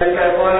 California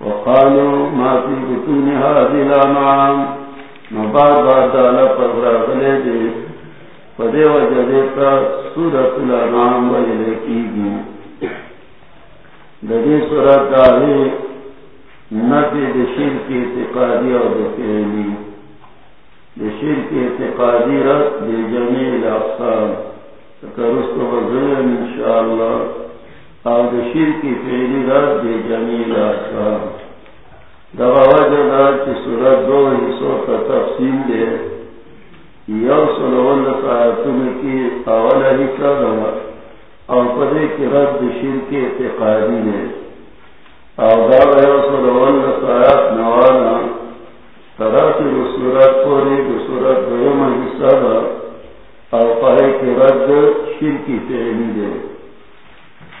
وقالوا ما في بطون هذه الأنعام. نبار بعد على فرغرا بلده فدي وجدت سورة الأنعام وإليكيه دي سورة داهي نفي دشير کی اعتقادی اور دفعیلی دشیر کی اعتقادی رد بجمیل اقصال تکرست وزن انشاءاللہ. اور شیر کی فیری رات بے جمیل آشام دبا وجہ کی صورت دو حصوں کا تفصیل دے۔ یو سلول تم کی اول حصہ نمبر اور پدے کی رد شیر کے اعتقادی ہے اور داب یو سلول سایات نوانا۔ دو صورت پوری صورت دوم حصہ اور پڑھے کی رد شیر کی فیری دے۔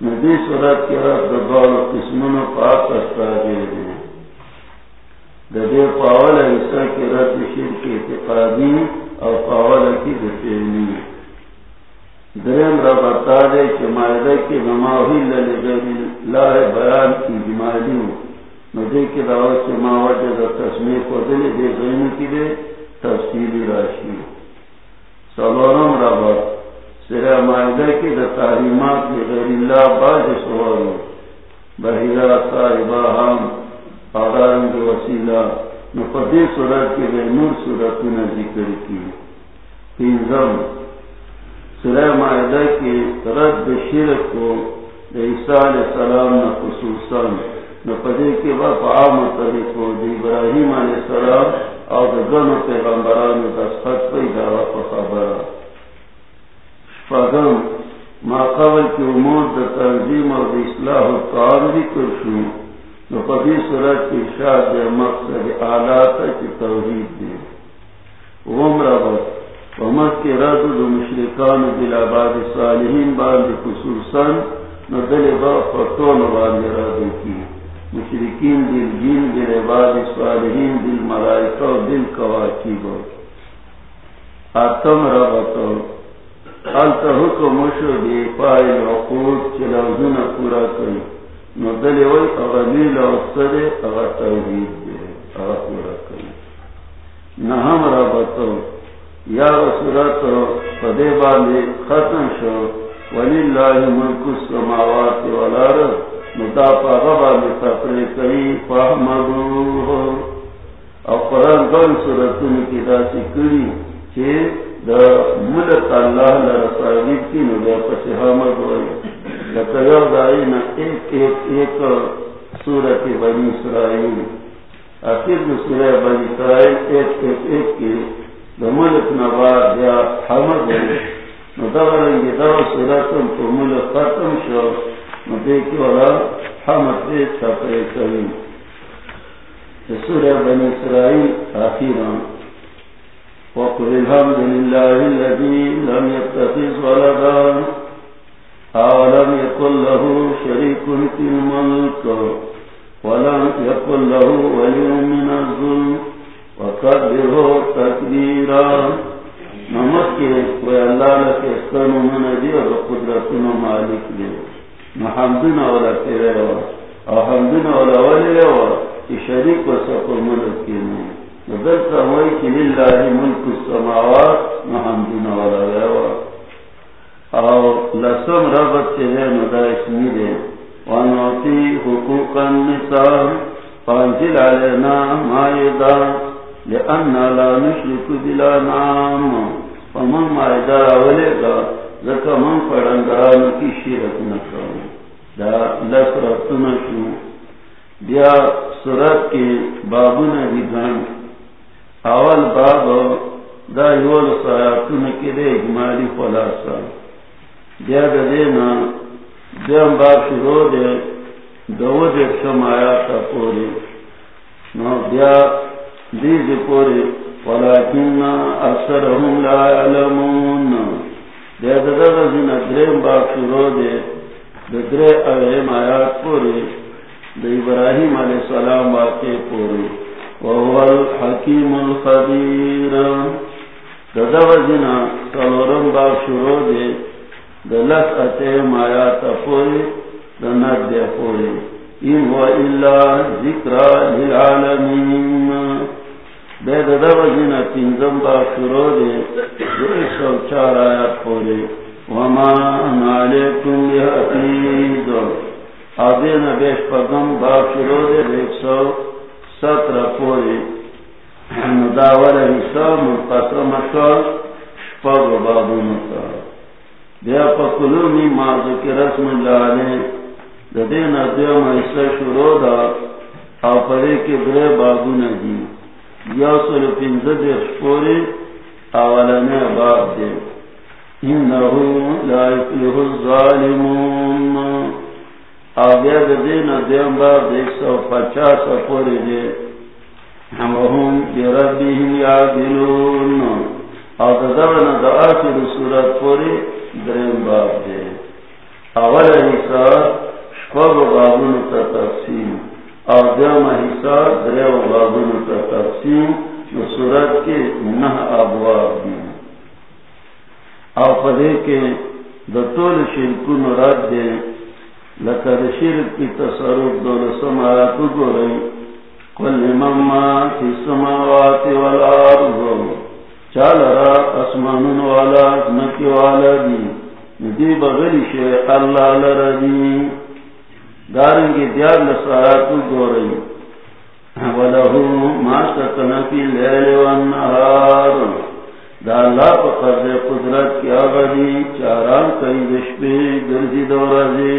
ندی صورت کی رد دبال قسمون پاک استا دے دیں ددے پاول حصہ کی رد شیر کی اعتقادی اور پاول کی دفیلی درم را بتا دے کہ معاہدہ کی نماہی لائے بیان کی جمالی ندے کی دعوت سے ماوجہ دا تصمیح کو دلے دے غین کی دے تفصیلی راشی۔ سلورم را معاہدہ کی دا تعلیمات اللہ سوالو بحیرہ صاحبہ ہم کے وسیلہ۔ نفتی صورت کے نور صورت نے ذکر کی۔ تینزم سورہ معاہدہ کی رد شرک کو عیسیٰ علیہ السلام نے نفتی کے عام طریقوں ابراہیم علیہ السلام اور گن پیغمبران دستخط پہ دعوی کو خبر فگم ماقبل کی امور دا تنظیم اور اصلاح و کام بھی کرشوں نو پدی صورت کی شاہ دے مقصد آلات کی توحید دے غمرہ بس ومت کے رد دو مشرکان دل آباد صالحین باندے خصوصا، نو دل با فتون باندے رد کی. مشرکین دل جین، دل عباد صالحین، دل ملائکہ دل کواکی با آتم ربطو حکم شو دے پائل عقود چلوزن پورا کری نو دلی وی اغا لیل او سرے اغا توحید دے اغا پورا کری نہم رابطو یا رسولت پدے باندے ختم شو ولی اللہ ملک السماوات والارض نو دا پا غبا میں تپرے او قرآن گن سورتون کی دا سکری چھے دا ملک اللہ لرسائلیب کی نو دا پسی حمد ہوئی. دائنا ایک ایک ایک سورت بنی اسرائیل. آخر سورہ بنی اسرائیل ایک ایک ایک کی ملک نباد یا حمد ندورنگی دو سورتم تو ملک ختم شو. ندیکی والا حمد ایک سپرے کریم سورہ بنی اسرائیل آخیرا وقل الحمد لله الذي لم يتخذ ولدا، أولم يكن له شريك في الملك، ولم يكن له ولي من الظلم. وقدره تكبيرا نمت کے کوئی اللہ لکے استن من دی اور قدرتن مالک دی محمدن اولا تیرے ہوا اور حمدن اولا ولی ہوا شریک و سفر ملک کی نہیں نظر ہوئی کہ للہ ملک السماوات محمدن اولا اور لسم ربط کے ہے مدائشنی دے. ونوتی فانزل علینا مائدہ لأننا لا نشرک بلا نام فمن مائدہ اولے گا ذکا من پڑنگران کی شیرت دا لس شو بیا کے بابون اول باب دا یول سایاتون کے دے اجمالی خلاصہ بیا دینا دیم باب شروع دے دو دیکھ سمایا تا پوری نو بیا دیز پوری ولیکن اکثرهم لا علمون بیا دینا دریم باب شروع دے در اغیم آیات پوری دی ابراہیم علیہ السلام واقع پوری وهو الحکیم الخبیر ددو جنا کلورم باب شروع دے دلت اتے مایا تپوری دنت دے پوری ان هو الا ذکرہ للعالمین. بے ددو جنا تنزم با شروع دے دو سو چار آیات پوری وما نالیکم بحفید آدین بیش پگم با شروع دے ایک سو ستر پوری. نداول حصہ منقسم شد شپگ بابو مطلب بیا پکلونی مازو کی رسم اللہ نے ددین ادیو محصہ شروع دا او پرے کے برے بابو ندی یا سر پنزد پورے اولنے باب دے انہو لا افلح الظالمون. آگیا دین دیم باب ایک سو پچاس پورے دے ہم بربهم یعدلون. او ددرنا دا آخر صورت درین باب دے اول حصہ شپاب بابون تا تقسیم. اور دیوم حصہ دریو بابون تا تقسیم. جو صورت کے نہ ابواب دی او پدے کے دطول شرکون رد دے لکر شرک کی تصرف دول سماعاتو گو رئی کل مما فی سماوات والارض؟ چال را اسمان والا نکی والا دی ندی بغلی شے اللہ لردی دارنگی دیار لساراتو گو رئی ولہو ما سکن فی لیل والنہار دا اللہ پا قرد قدرت کی آغدی چاران کئی دشپی گردی گرزی دورازی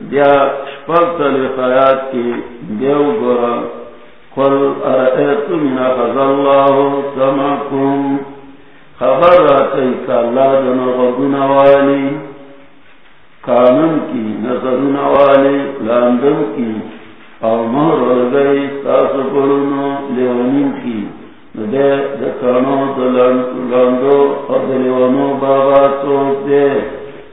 دیا شپک تلی خیات کی دیو گورا قل اللہ سمکم خبر راتی کا اللہ غدن والی. قانون کی نظر والی، لاندن کی او مہر گئی ساس گرونو لیونین کی دے دکانو دلاندو اور دلیونو بابا چوک دے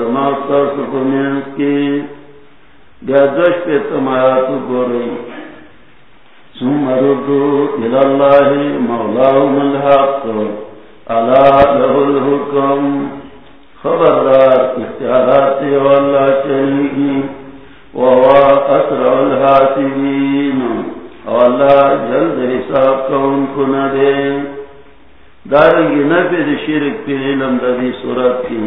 استاس كمين کی گردش پہ تمایات گوری ثم ردو الحق خبردار اختیارات واللہ چلی گی اسرع الحاسبین واللہ جلد حساب کو نہ دے۔ دارنگی شرک پی علم دی صورت کی۔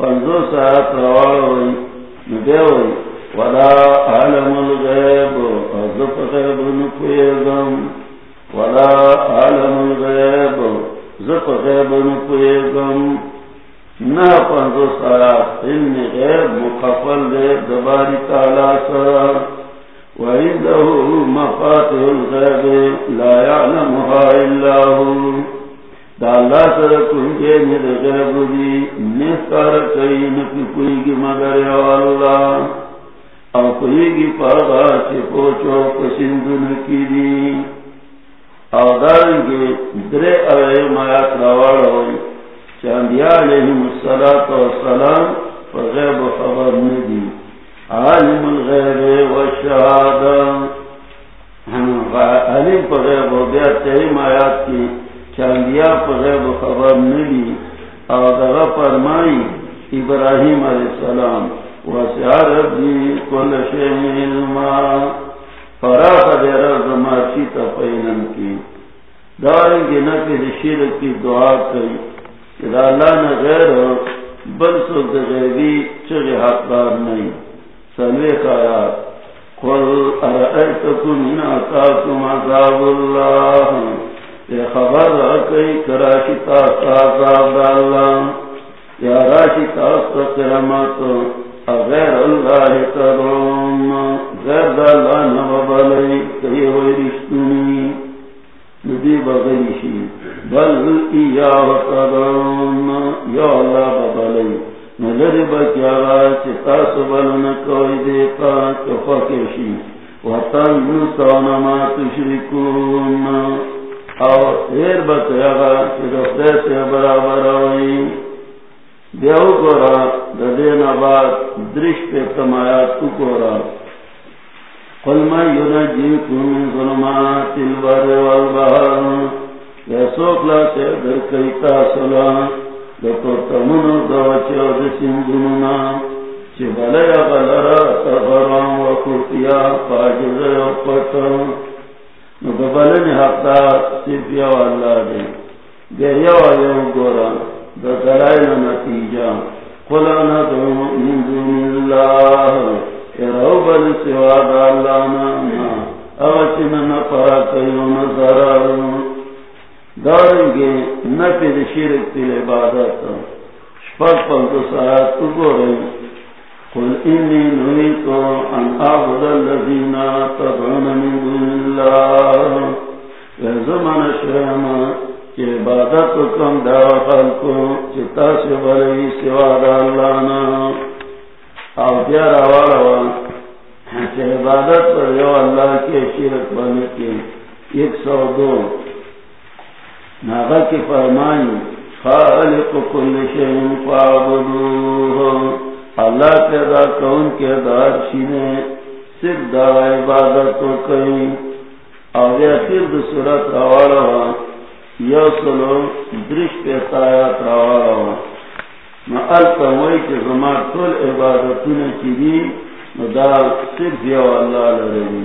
پنزو ساعت روالوئی ندیوئی ولا عالم الغیب ازف غیب نپویگم ولا عالم الغیب زف غیب نپویگم نہ پندو سارا غیب مقفل دے دباری تعالی سر وعنده مفاتح الغیب، لا يعلمها الا هو. اللہ سر کئی نکی کوئی گی مگر اللہ۔ او کوئی گی پاگا چی پوچو پسندو نکی دی۔ او دارنگی درے اوے مایات روار ہوئی چاندیا علیہم والسلام فغیب خبر ندی۔ عالم الغیب والشہادہ و بیا آیات کی۔ چاندیا فغیب خبر ندی او فرمائی، ابراہیم علیہ السلام وسع ربی کل شیء علما فراخ دے رب مارچی تفینن کی۔ دارنگی نفی شرک کی دعا کئی اللہ نے غیر ہو، بل سو غیبی چگے حقدار نہیں۔ سلوے کایا قل ارأيتكم إن أتاكم عذاب اللہ۔ الله خبر کئی کراشی یا راشی کرمت غیر اللہ کروم غیر داللہ نببالی کئی ہوئی رشتونی ندی بغیشی بل ایاہ کروم یا اللہ ببالی نظر بکیارا چتا سبلن کوئی دیکھا چفا کشی وطن نسانا تشرکون۔ او ایر بکیارا چتا سے برابر ہوئی دیو گورا ددین آباد درش پہ تمایا تو گورا قل ما ينجيكم من ظلمات البر والبحر۔ يا سوكلا تقدر كيتا سلام لکو تمنو دوچو دسندنونا چی بلیا بلرا تغرام و کورتیا پاجر و پتا نو صرف یو اللہ دے دے یو یو گورا دا دلائل نتیجہ قل من دون اللہ ارہو بل سوا دا اللہ نانا شرک تل عبادت. شپک گو قل انی نویتو ان آبد اللذین تدعون من دون اللہ ویزمان شرما کہ عبادت کم دا خلقو چتا سے بلی سوا دا اللہ نا او دیار آوارا کہ عبادت پر یو اللہ کے شرک بنے کے ایک سو دو. ناغا کی فرمانی خالق کل شہن فعبدوہ اللہ پیدا کون کے دار شینے صرف دا عبادت کو کئی اور یہ صرف صورت روارا ہوا یو سلو درش پیتا آیات روارا ہوا۔ میں علتا ہوئی کہ زمان کل عبادتوں کی دی دا صرف یو اللہ لرہی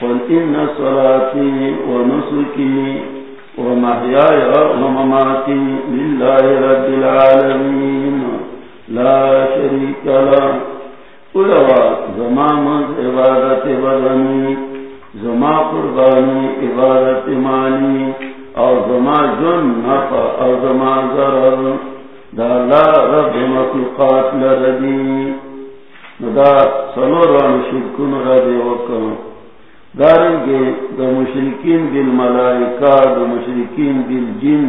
قل ان صلاتي ونسكي ومحياي ومماتي لله رب العالمين لا شريك له. قلوا زمام عبادت بدني، زما قرباني عبادت ماني او زما جن نفع او زما ضرر. دا لا رب مخلوقات لردي دا سنور وان شرکن ردی وکم داریں دا مشرقین بل ملائکا دا مشرقین بل جن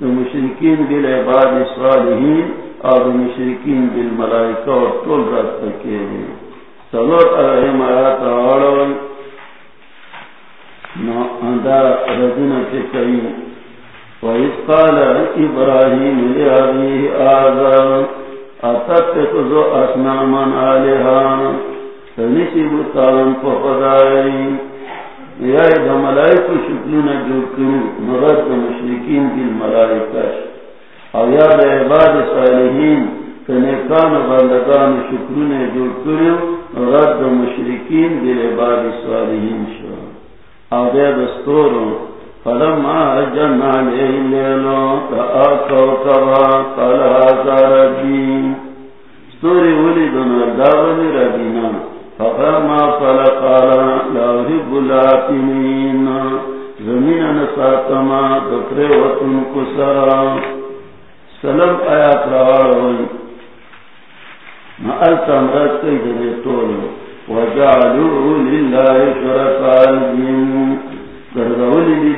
دا مشرقین بل عباد صالحین اور مشرقین بل ملائکا اور طول رات تکے ہیں سلوت علیہم آیات آوڑوئی نو اندہ رجن چکئی وَإِذْ قَالَ إِبْرَاهِيمُ لِأَبِيهِ آذَرُ أَتَتَّخِذُ أَصْنَامًا آلِهَةً؟ سنشی بتالن کو یا دا ملائک شکلون جو کرو۔ مرد دا مشرکین دل ملائکش او یا دا عباد صالحین کنیکان بندگان شکلون جو کرو مرد دا مشرکین دل عباد صالحین شو. او دا دستورو فلما جنا لیه لیلو تا آکو کبا قال هذا ربی ستوری ولی دنو داونی ربینا فقما فلقالا لاهب الاتمين زمین نساتما دکر وطن کسرا. سلم آیات روار ہوئی مألتا مرد کئی دنے تولو وجعلو للہ شرکا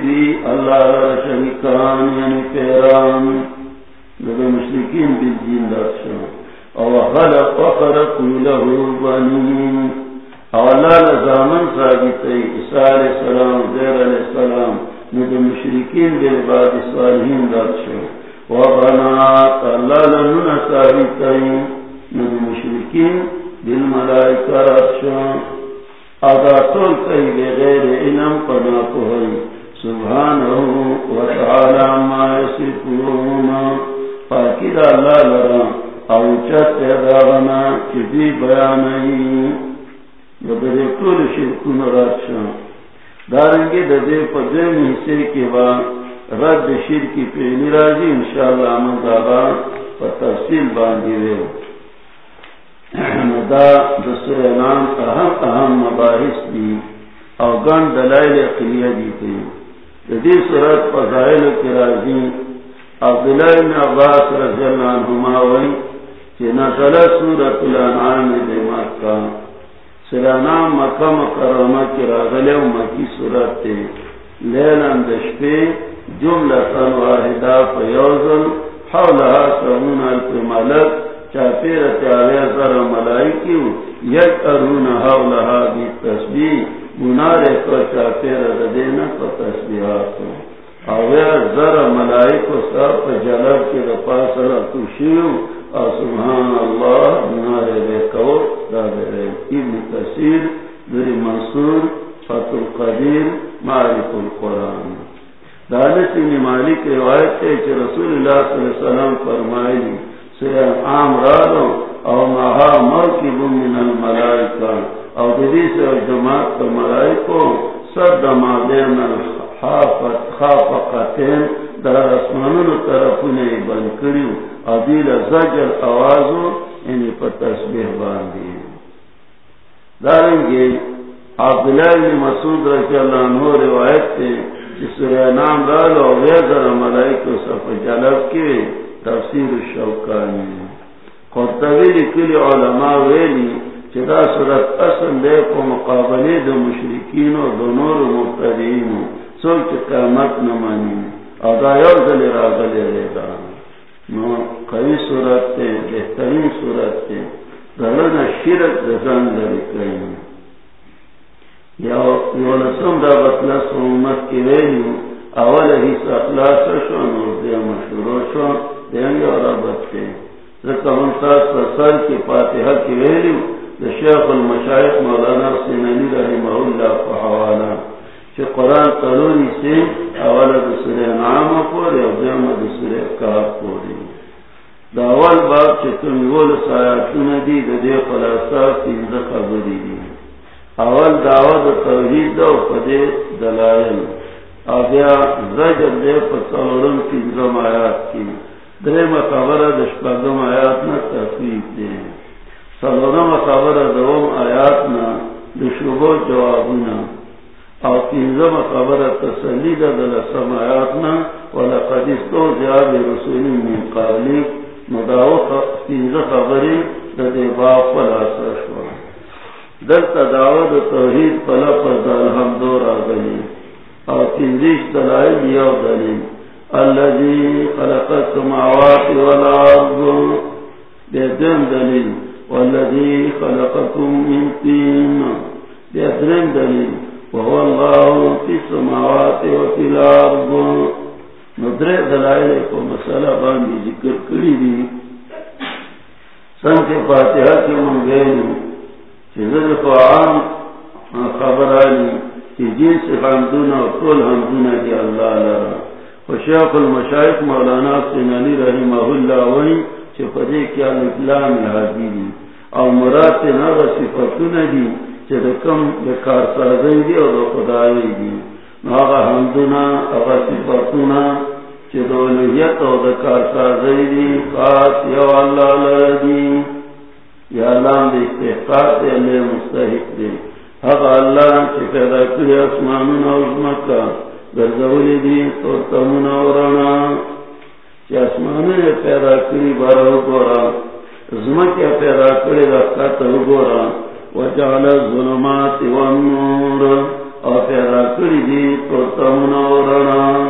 دی اللہ شرکان یعنی پیران. لگا مشرکین بالجین او خلق له او اللہ لزامن عیسیٰ علیہ السلام، زیر علیہ السلام. مشرکین صالحین شو وبنات اللہ لنن ثابت مشرکین بالملائکہ ادا طول کئی بغیر علم پنا کوئی. سبحانہ وتعالی ما پاکی دا اللہ لرام داغنا بدر شرکون دارنگی دے پا دین حصے کے بعد رد شیر شرکی پینی راجی انشاءاللہ آمد آبا پا تفصیل باندی رے دا دسر اعلان اہم اہم مباحث دی او گن دلائل اقلیہ دی تی دی صورت فضائل کی راضی عبداللہ بن عباس رضی اللہ عنہما وی چی نزل سورت الانعام دی مکہ۔ سلانام مکہ مکرمہ کی راغلے و مکی صورت تی لیلن دشپی حولها الف ملک چاپیر تیالے زر ملائکی یک ارون حولها بی تسبیح منارے کو چاپیر ردینا کو تسبیحات. اویر زر ملائکو سر جلب کی اور سبحان اللہ منارے دے کو دادرے ابن کثیر منصور، فتح القدیر معرف القرآن. دانت ابن مالک روایت ہے کہ رسول اللہ صلی اللہ علیہ وسلم فرمائی سیرا عام رالو او مہا موکب من الملائکہ۔ او دیدی سے جماعت ملائکو سر دما دینا خافقتین در اسمانون طرفونے بند کریو ادیل زجر آوازو یعنی پر تسبیح باندی دارنگی عبداللہ بن مسعود رضی اللہ عنہ روایت تے سورہ نام رالو ویزر ملائکو صف جلب کی تفسیر الشوکانی قرطبی لکلی علماء ویلی چدا صورت اصل دے کو مقابلے دو مشرکین و دو نور مبتدین سوچ قیمت نمانی ادایو دل راغل ریدا نو صورت تے، بہترین صورت تے۔ دلنا شرک دزان یو لسم دا بطلس امت کی ویلیو اول حیث اخلاص شو نور دیا مشورو شو ذکر ہم کی فاتحہ کی ویلیو شیخ مولانا رحمہ اللہ قرآن سے اولا دسر نعام پوری او دسر پوری۔ دا اول باب سایاتون دی، دا دی خبری دی۔ اول دعوت توحید دا پدے دلائل. آگیا زجر دے پتاورن تینزم آیات کی. درم خبر دشپاگم آیات نا تفریف دے. سلورم خبر دوم آیاتنا دشوبو جوابنا او تینزم خبر تسلی دا دلسم آیاتنا ولقد استو جاب رسول من قالی مداو تینز خبری دا دیباب فلاسا شوا. در تداود توحید پلپز دا الحمدو را گلی او تینزیش دلائل یو دلیل. اللذی خلق السماوات والارض. دیدن دلیل. والذي خلقكم من طين بأدرم دليل وهو الله في السماوات وفي الأرض ندرے دلائل کو مسئلہ باندھی ذکر کری دی. سن کے فاتحہ کی من چیزر کو خبر آئی کہ جن سے حمدونا و کل حمدونا کی اللہ لرا۔ و شیخ المشایخ مولانا سین علی رحمہ اللہ وہی چپدے کیا نکلام حاضری اور مراد نہ صفتون دی چکم کار سازی دی اور خدای دی۔ ناغا حمدنا اغا صفتونا چدولیت اور کار سازی دی، خاص یو اللہ لردی یا اللہ دی استحقاق دی اللہ مستحق دی اغا اللہ چی پیدا کری اسمانونا عظمکا گرزولی دی تو تمونا ورنا چی اسمانونا پیدا کری بارا گورا۔ زمک پیدا کرے رکھا تو گورا۔ وجعل الظلمات والنور۔ اور پیدا کری دی تو تمنا ورنا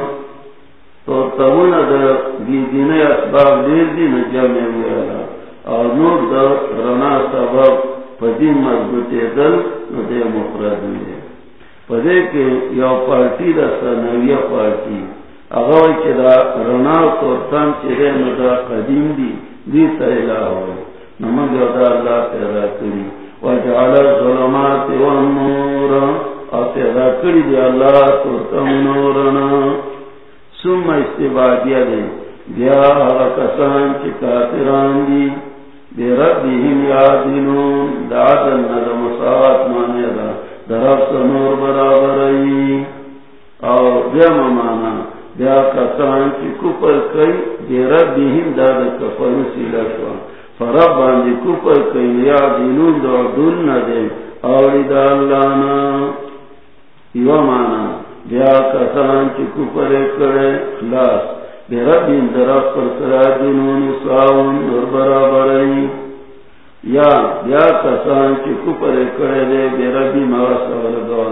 تو تمنا دا دی دین اسباب دیر دین جمع ویلا اور نور دا رنا سبب پدین مضبوطی دل نو دے مفرد ہوئے پدے کے یو پارٹی دا سنویہ پارٹی. اگوی چی دا رنا تورتان چی دے نو دا قدیم دی دی تیلا ہوئے. نمک دا اللہ پیدا کری. وجعل الظلمات والنور اور پیدا کری دی اللہ تورتم نورنا. سم استبادیہ دے. بیا کسان چی کافران دی. بی ربهم یادنون دا مساوات دا برابر ای اور بیا کسان چی کپر کئی بی ربهم فرب باندی کپر کئی دا ندے اولی دا اللہ نا. یو مانا. بیا کسان چکو پرے کرے خلاص. بے رب پر سرا دنون اور برابر یا بیا کسان چکو پرے کرے دے بے ربی مارا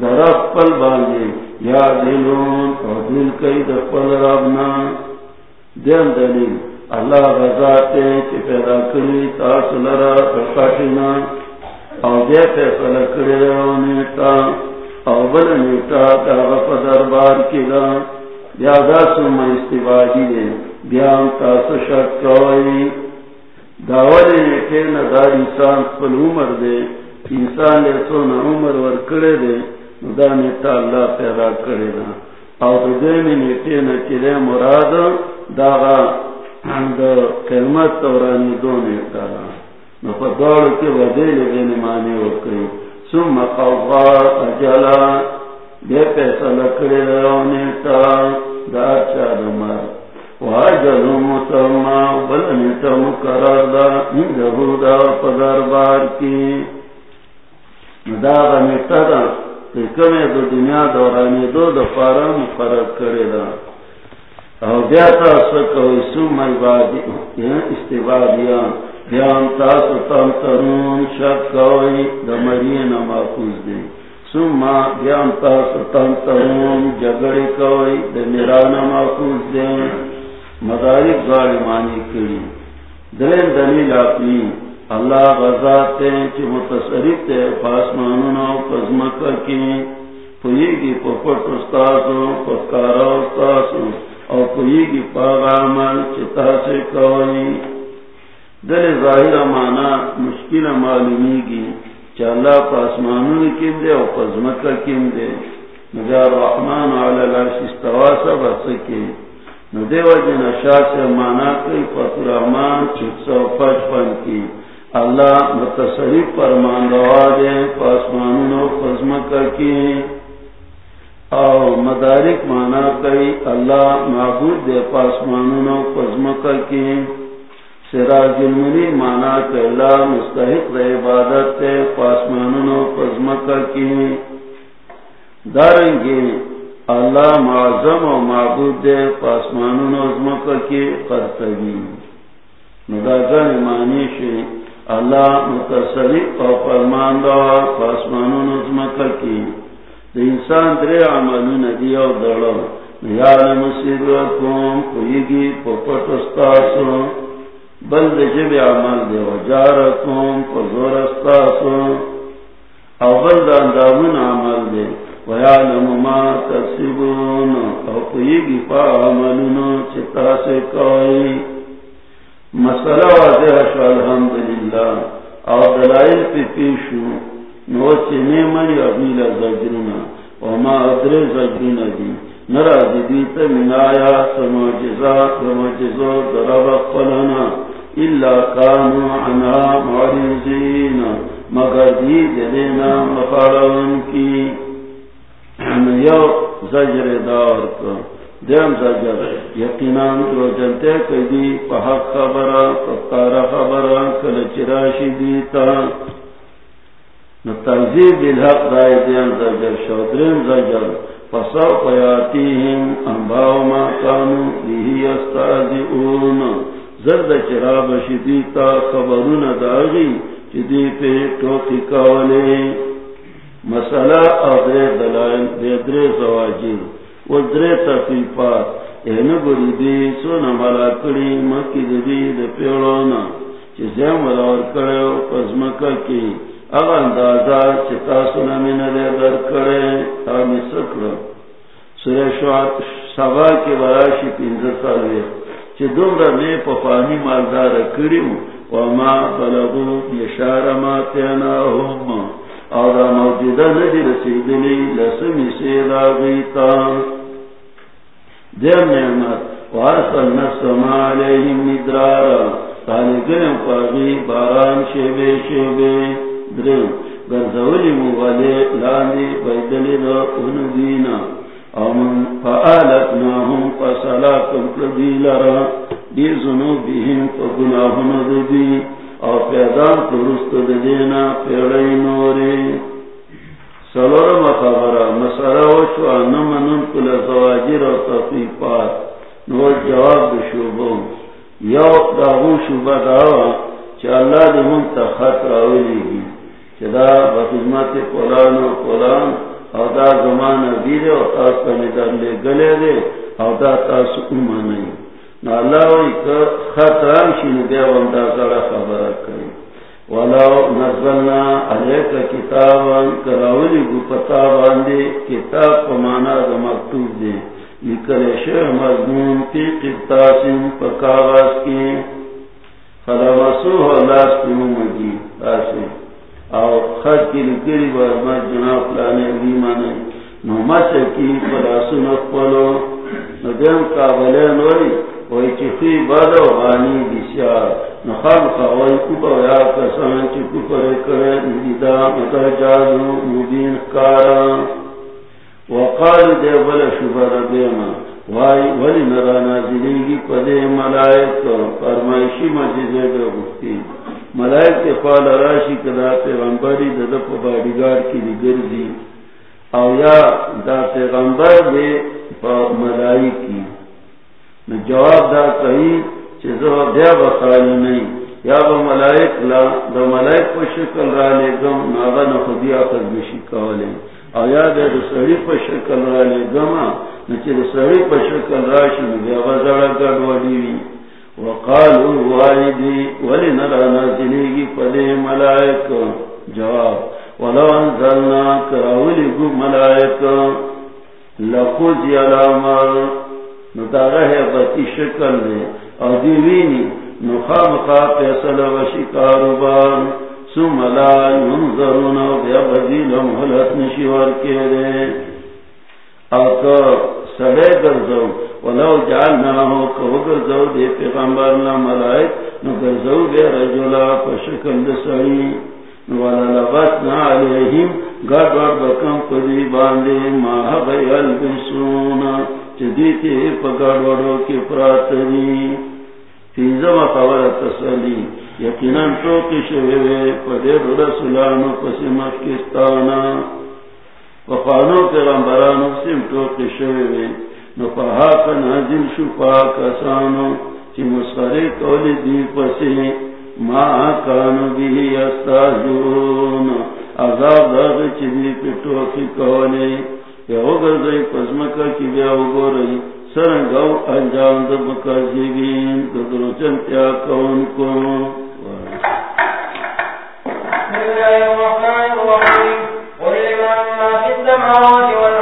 درب پل باندے یا دلون اور دل کئی ربنا دلیل۔ اللہ غزاتے پیدا کری تاس لرا او دے پیدا او بل نیتا دربار کی دا بیا دا سم استبادی دے بیا تاس شک کوئی داولی نیتے ندار انسان پل عمر دے، انسان لے سونا عمر ور کرے دے دا نیتا اللہ پیدا کرے دا۔ او دے میں نیتے نچلے مراد داغا قیمت تورانی دو نیتا نو پا دوڑ کے وزیل بین مانے وکری سم قوضا اجلا۔ بے پیسہ لکڑے رونیتا دار چا دمار واجل متما بلنیتا مقرر دا اندہو دا پدر بار کی. دا غنیتا دا کمی دو دنیا دورانی دو دا پارا مقرر کرے دا. او بیا تا بیاتا سکوی سم استبادیان بیان تاسو تم ترون شک کوئی، دا مرین ماکوز دے. سما بیان تاسو تم جگڑی کوئی دا میران ماکوز دے مدارک ظالمانی کری دلین دلیل اپنی اللہ غزاتے چی متصرف تے پاسمانونا و قزمکا کی پویگی پپٹ استاسو پکارا استاسو او پویگی پاغامل چتا سے کوئی دل ظاہر مانا مشکل معلومی گی چالا پاسمان کم دے اور پزمت کا کم دے۔ نجار رحمان استوا سب سکے ندے وجن شاہ سے مانا کئی فخر رحمان چھ سو پچپن کی۔ اللہ متصریف پر مان روا دے پاسمان و پزمت کا کی اور مدارک مانا کئی اللہ معبود دے پاسمان و پزمت کا کی سراج المنی مانا کہلا مستحق عبادت پاسمان پزمکا کی۔ دارنگی اللہ معظم و معبود دے پاسمان ازمکا کی قرطبی۔ مداغن مانی شی اللہ متصرف و فرمان دا پاسمان ازمکا کی۔ دا انسان درے عملو ندی و دڑو۔ یعلم سرکم کوئیگی پپٹ استاسو بل جب عمل دے و جارکم فزور استاسو. او بل داندامن عمل دے. و یعلم ما تکسبون. او قیگی پا عملنو چتا سے کوئی مسئلہ واضح شو، الحمدللہ. او دلائل پی پیشو نو چنے منی ابیل زجرنا. وما ادر زجرنا دی. نرا دیدیت من آیات سمجزات سمجزو درب قلنا إلا كانوا عنها معرضين. مگر دی جدینا مخارون کی یو زجر. دار کو دیم زجر یقینان جنتے خبرا خبرا کل چراشی دیتا. تنظیر بالحق دائی دیم زجر. زجر. فسو پیاتیهم انباو ما کانو زرد چراب شدیتا خبرون داغی چدی پہ ٹوکی کولے مسئلہ ادرے دلائل دے زواجی و درے تفیفات این گری دی سونا ملا کری مکی دی دی پیڑونا۔ چی زیم ولور کرے و پزمکا کی۔ اگا اندازا چی تاسونا من دے در کرے تا تامی سکر سورہ شوات سبا کی براشی پینزر سالوی دومرا میں پپانی مالدار کریو، وما بلغو یشار ما تینا هم اور موجودہ ندی رسیدلی لسمی سیدا غیتا. دیم نعمت وارسلنا السما علیہم مدرارا تالگن پاگی باران شیبے شیبے. درم گرزولی مغلی لاندی بیدلی دا اندینا امن فآلتناهم فسلاكم كبيلرا دي ذنوبهم فقناهم دي او پیدان کرست دینا پیڑی نوری۔ سلورم خبر مسارا وشو نمنن کل زواجر و تطیفات۔ نو جواب شوبو یو داغو شوبا داوا چا اللہ دی منتا خط راولی گی۔ چا دا بخدمت قرآن و قرآن او دا زمان دیر او تاس کا ندر لے گلے دے او دا تاس امانی نا اللہ وی که خط رامشی ندیا وانتا سارا خبرات کری۔ ولو نزلنا عليك كتابا كراولي بكتابا دي كتاب پمانا دا مكتوب دي لکل شیخ مضمون کی قبطاس پکاواز کی خلوصوه لاس کی۔ ممجی آسی او خط کی لکلی برمت جناب لانے بیمانے نو مسے کی پراسو نقبلو ندیم قابلین وی وی چخی بادو غانی بسیار. نخال خوای کبا یا کسان چی کفر کرے ندیدا مدر جادو مبین کارا. وقال دے بل شبر دیما. وائی ولی نرا نازلی پدے ملائک فرمائشی مجزے بے گفتی. ملائک کے فال راشی کدا پیغمبری دد پا باڈیگار کی دی دی او یا دا پیغمبر دے پا ملائک کی جواب دا کہی چیزو دیا بخالی نہیں یا با ملائک لا، دا ملائک پا شکل را لے گم ناغا نخودی آخر بشی کولے. او یا دا دا سڑی پا شکل را لے گما نچے دا سڑی پا شکل را شی نبیا غزارا گرد وڈیوی وقالو وائدی ولی نرا نازلیگی پدے جواب، ولو انزلنا کراولی گو ملائک لخوزی علامر ندارہ شکل دے. او دیوینی نخام خواب پیسل و شکاروبار سم لا ينظرون بیا بدیل محلت نشیور کے او که سڑے گرزو ولو جعلنا ہو که گرزو دے پیغمبر لا ملائک، نو گرزو بے رجولا پشکل دسائی ولا لبسنا علیہم گرد ورد بکم قدی باندے ما غیل بسونا چدیتی پا گرد وردو کی پراتنی تیزم خبر تسلی، یقیناً تو کشوے پدے رسولانو پسی مکستانا وقانو پیغمبرانو سم تو کشوے نو پہا کا نازل شو پاک اسانو چی مسخری کولی دی پسی ما کانو بھی استاجون عذاب داغ چی دی پٹو کی کولی، یا اگر دی پزمکا کی بیا اگو رئی سرنگو انجام دب کا ددرو چنتیا کون کو. بسم الله الرحمن الرحيم قل لمن ما في السماوات والأرض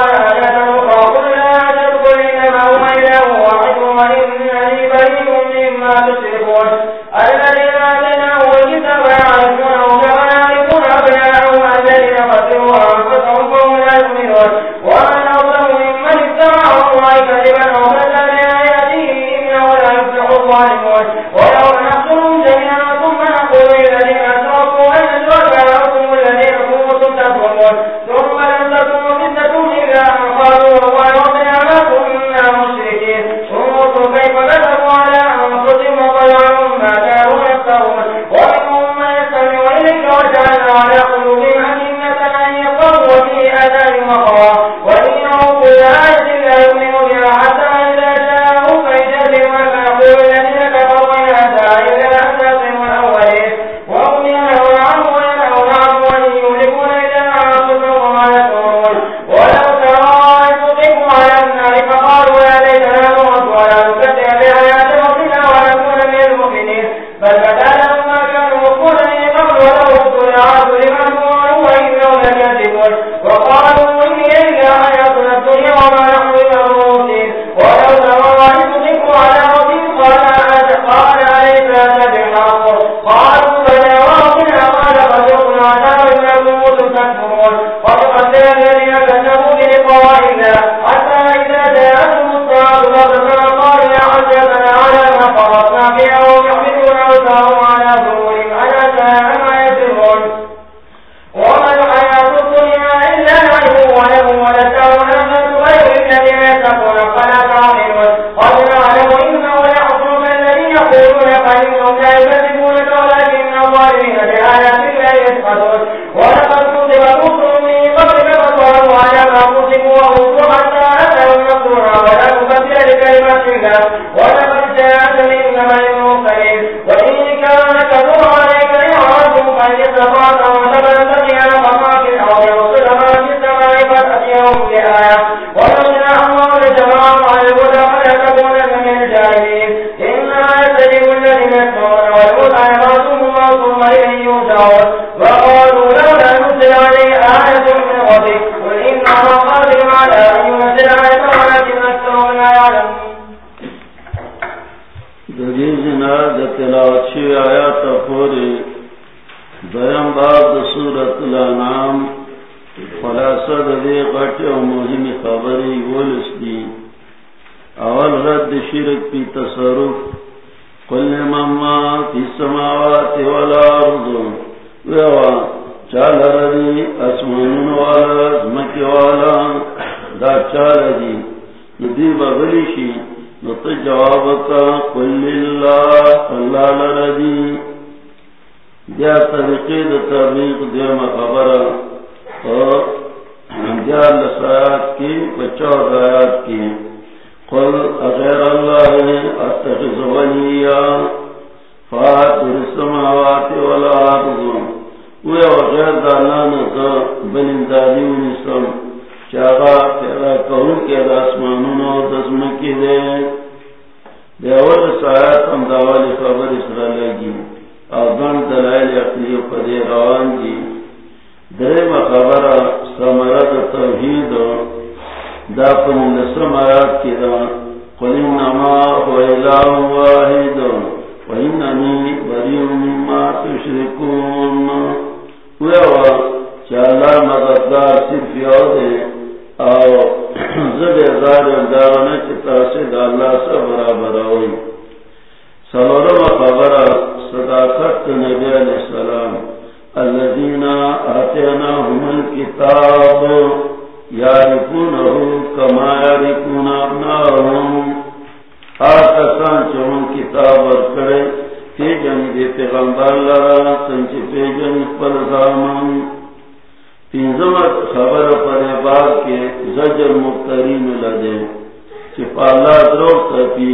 ساعت امداوال خبر اسرا لگی۔ اوگن دلائل اقلی پدے روان دی۔ درے خبر سمرت توحید دا پمن سمرات کی دا۔ قل انما هو الہ واحد۔ واننی بری مما تشرکون۔ ویوا چالا مددگار صرف یو دے او زبیدار دارنے چتا سے اللہ سے برابر ہوئی سلورم خبر صداقت نبی علیہ السلام، الذین آتینا هم الكتاب یارکونه کما یارکون ابناهم آتسان چون کتاب ورکڑے تیجن دی پیغمبر لرا سنچ پیجن پر زامن۔ تینزم خبر پر باب کے زجر مفترین لدے چپالا دروگ تکی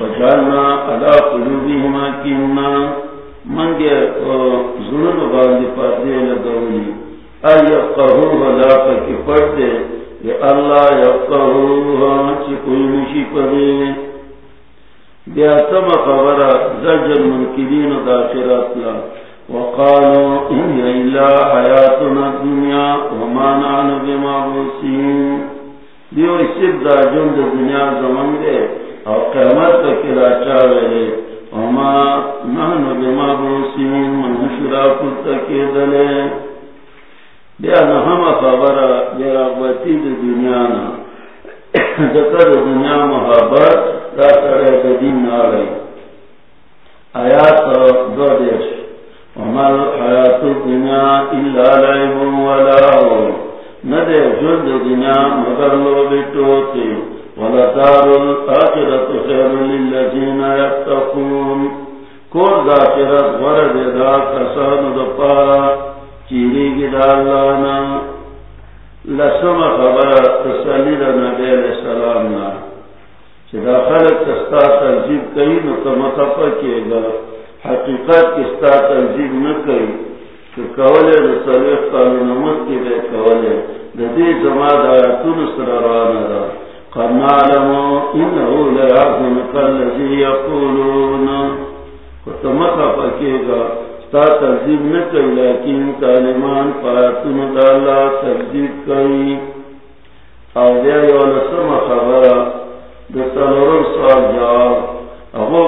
فجالنا علا قلوبهما کینا منگے زنن باندی پردے لگولی ای قہوہ لا پکی پردے کہ اللہ یقہوہ چی بیا سم خبرہ زجر منکرین داخرات لا وقالوا ان الا حیاتنا دنیا وما نعن بمعبوسین دیو صرف دا جند دنیا زمان دے. او قیامت تک راچا ویلے وما نحن بما بروسیم من شراف تک دلے بیا نحم خبر بیرابتی دی دنیا نا دکر دنیا محبت دا سرے دین آرے آیات دو دیش۔ وما الحیات دنیا الا لعب ولا ہو ندے جلد دنیا مگر لو بیٹو تیو ولدار الآخرت خیر للذین یتقون کور دا آخرت ورد دا کسان دا پارا. چیری گی دا اللہ نا. لسم خبر تسلی نبی علیہ السلام نا. چی دا خلق تستا تنزیب کئی نو تمتفا کیے گا. حقیقت کستا تنزیب نکئی کہ کولے رسولیخ قانون مت کی بے کولے. ددی زماد آیتون سر رانا دا. قد نعلم گا ستا ترزیب نکئی لیکن دا اللہ کئی او دیا یو خبر سوال جواب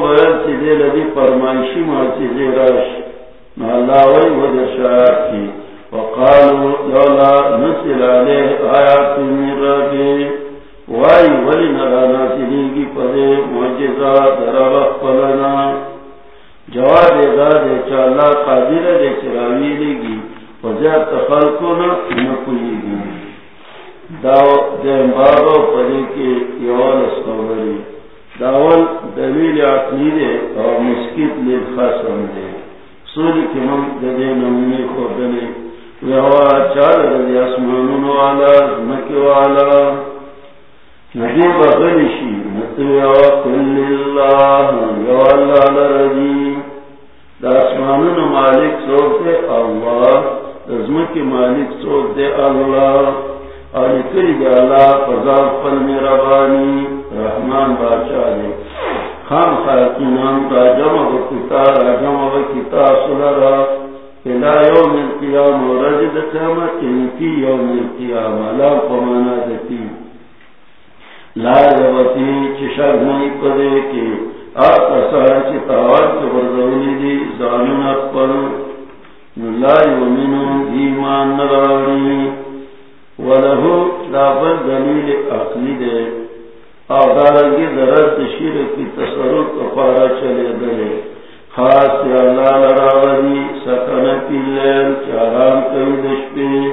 بیان چی دے لدی فرمائشی ما چی دے راش نا اللہ وی ودر کی لولا من وائی ولی نرانا سلیگی پدے معجزات رب اخفلنا جواب دا دے چالا قادر دے چراوی لگی وزیاد تخلقونا نکولیگی داو دیم بابا پدے کے یوال اسکولی داول دلیل عقلی دے اور مسکت لیل خاصم دے۔ سولی کی من دے نمونی خوردنے چار رضی اسمان والا مکی والا۔ نبی بغنشی نتویا کل اللہ یو اللہ لرضی دا اسمان مالک سوک دے اللہ دزمکی مالک سوک دے اللہ اور نکلی دے اللہ فضا پل میرا بانی رحمان بادشاہ دے. خان خاتونان دا جمع و کتار جمع و کتار سلرہ الى يوم القيامة ورجد قيامة في يوم القيامة لا قمانا یعنی ذاتي لا يبطي نہیں پدے کے چی تاوار کے دی زانون لا یومنون ایمان ولہو دلیل اقلی دے آدارگی درد شیرک کی تصرف چلے دلے. خاص اللہ سکن کی لیل چاران کئی دشپی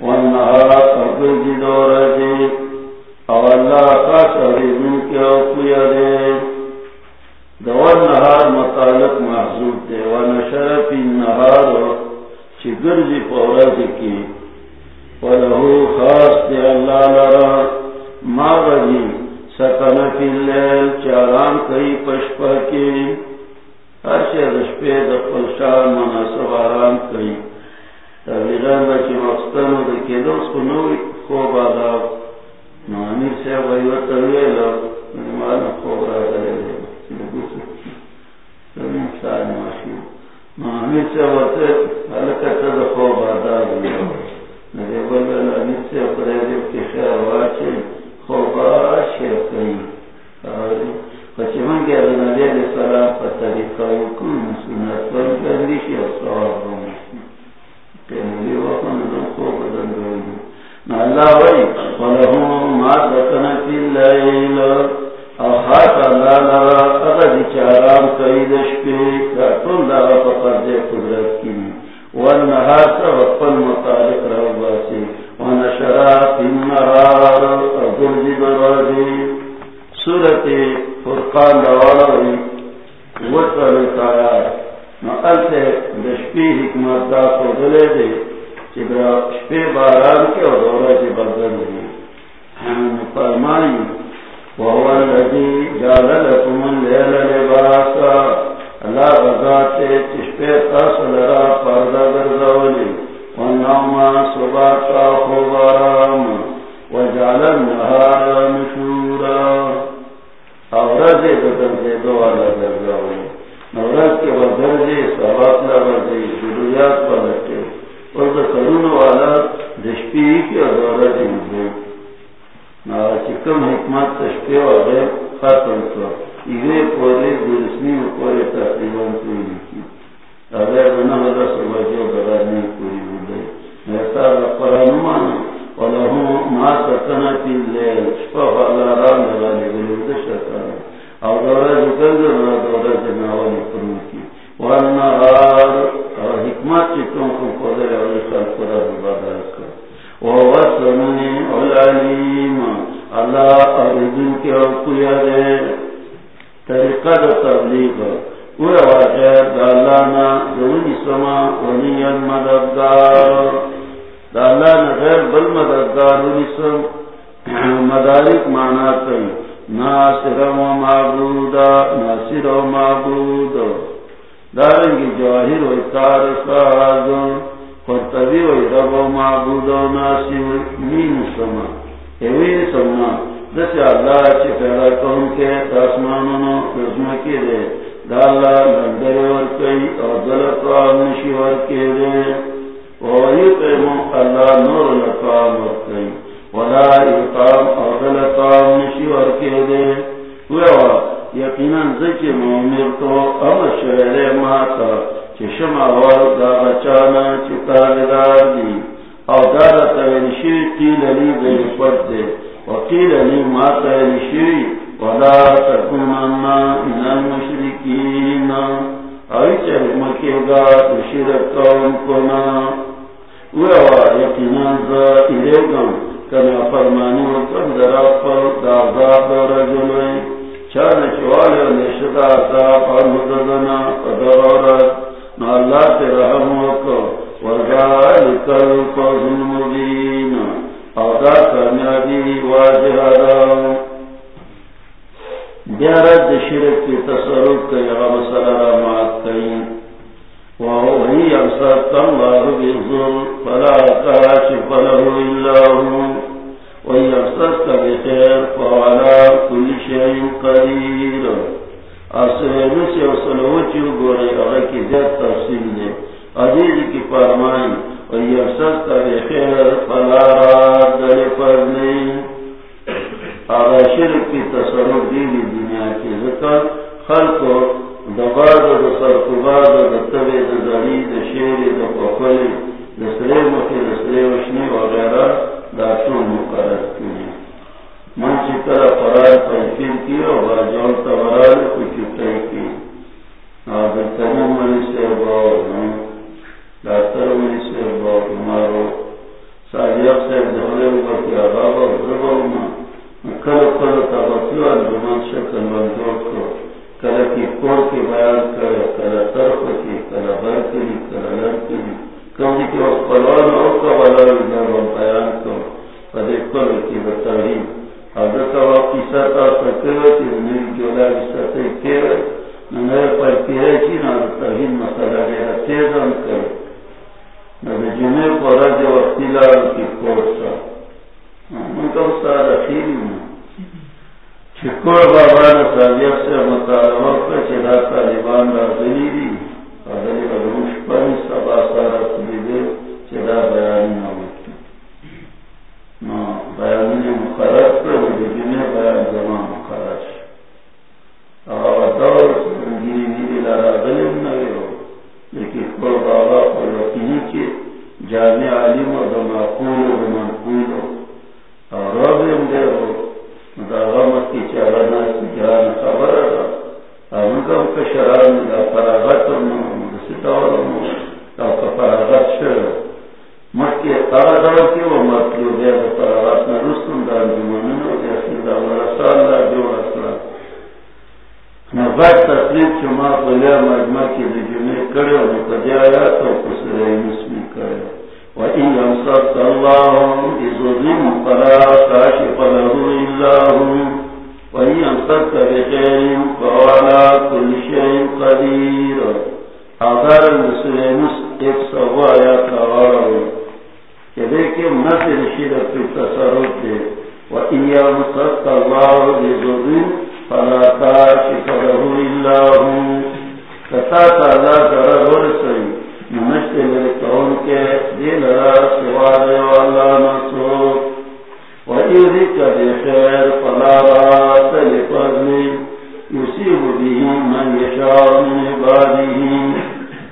والنہار اگر دے. او اللہ دے دور نہار مطالق محضوب دے نہار چگر جی پورا ولہو خاص دے اللہ لرا سکن چاران کئی پشپا کی۔ ہر رشپے مناسب آرام کئی۔ تغیران بچی مقصدن و دوست کو نوی خوب آداب۔ امیر سے ویوہ تویلو امیر سے وطے حلکت دا خوب آداب نو بلن امیر سے پریدیب کی خیر واچے خوب آشیر کئی پچمن کے نبی علیہ السلام پر طریقہ کن سنت پر گندی کی اصحاب ہوں کہ نبی وقت نظر کو بدن گئی نا اللہ وی؟ ولہم ما سکن فی اللیل. اخات اللہ لرا اگر چارام قیدش پی کتن لرا فقرد قدرت کی. والنہار سبق مطالق رو باسی. ونشرات النرار اگر جبرازی سورت فرقان دوالوی وطر سے دشپی حکمت دا کو دے. چبرا باران کے اور دورہ سے بدل دی ہم فرمائی وہو اللذی جال لکم اللیل لباسا۔ اللہ بذاتے چشپی تاصل را پردہ گرزولی ونوما صباتا خوب آرام وجعل النهار نشورا اورز بدل دے دو والا درجاوی نورز کے بدل دے سواب لرزی ضروریات پلٹے اور دا کرون والا دشپی کی ادورز دے نا چکم حکمت تشپی والے ختم تو اگرے پورے درسنی و پورے تقریباً کوئی خلقو دا بازو دا سرکو بازو شیری دا به من يشاء من عباده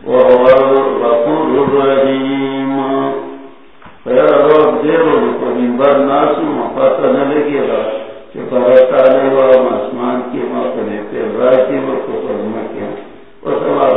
وهو الغفور الرحيم. فيا رب دیو کو منبر ناس مفاتا نہ لگے گا کہ فرشتہ نے وہ آسمان کی موقع نے پیدا کیا وہ سوال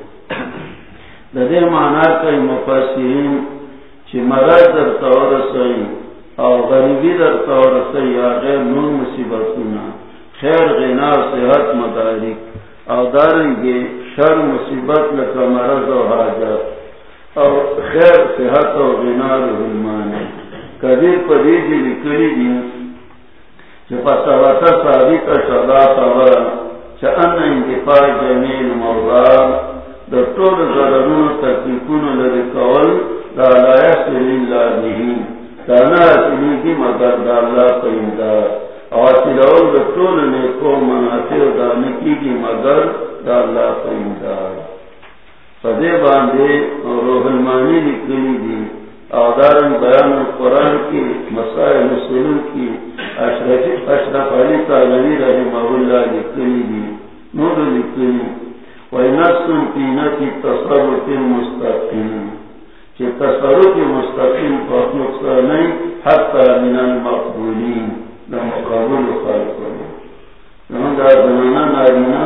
ددی معنی کئی مفسرین چی مرض در طور سی او غریبی در طور سی یا غیر نون مصیبتونا خیر، غنا صحت مدارک. او دارنگی شر، مصیبت لکا مرض و حاجت. او خیر، صحت و غنار حلمانی کبیر پدیجی لکلی دی چه پسواتا ثابت شدا خبر چه ان انتفاع جمیل موضار در طول ضررون تکلیفون لرکول دا لایس للہ دیہی دانا سلیگی مگر دا اللہ قیمدار اور طول نیکو منافع دانکی کی مگر دا اللہ قیمدار فدے باندے روح المانی لکلی دی آدارن بیان قرآن کی مسائل مسلم کی اشرف علی تعالی رحمہ اللہ لکلی دی نور لکلی وَإِنَسْتُمْ فِي نَفِي التَّصَرُّفِ الْمُسْتَقِيمِ کہ تصرف مستقیم مخلوق سر نہیں، حتی من المقبولین دا مقابل خلق کرو لمن دا زنانا نارینا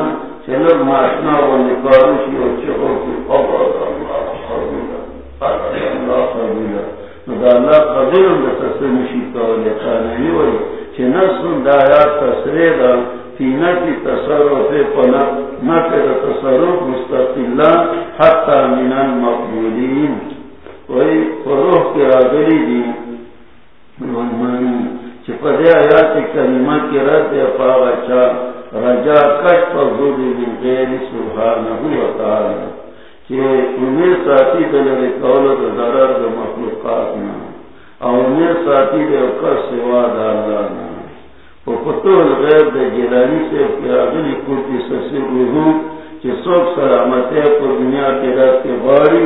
چلو معاشنا و نکاروشی و چخو کی قبر اللہ قبولا اللہ قبولا دا اللہ قبول دا تسنشی کولی خانهی وی چه دا آیات تسریر دا فی نفی تصرف پنا نفی دا تصرف مستقلان حتی من المقبولین۔ وی فروح کی آگری دی۔ چپدے آیات کریمہ کی رد پاگا اچھا، چا رجا کش پر زودی من غیر سبحانہو و تعالی۔ کہ انہیں ساتھی دلر قول دا ضرر دا مخلوقاتنا اور انہیں ساتھی دے اکر سوا دا اللہ نا الغیب سے کلتی سسی چی سلامتے پر دنیا کے رد کے باری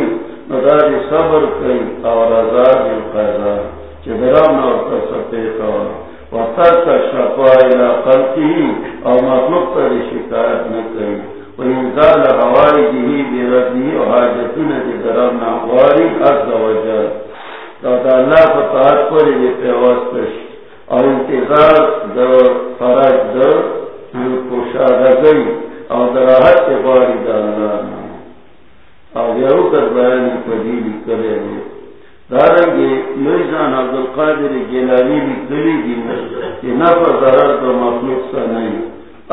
مدار صبر کئی اور آزاد القیدہ چی درام نورتا کوا خلقی اور تا شکایت نکئی وینزال جہی و حاجتون دی درام تا اللہ فتحات پر اور انتظار در فرج در پوشادگئی اور دراحت کے باری دا اللہ نا اور یہو کر بیانی پدیلی کرے دی دارنگی لویزان عبدالقادر جلانی لکلی دی کہ نفع ضرر دو مخلوق سا نہیں.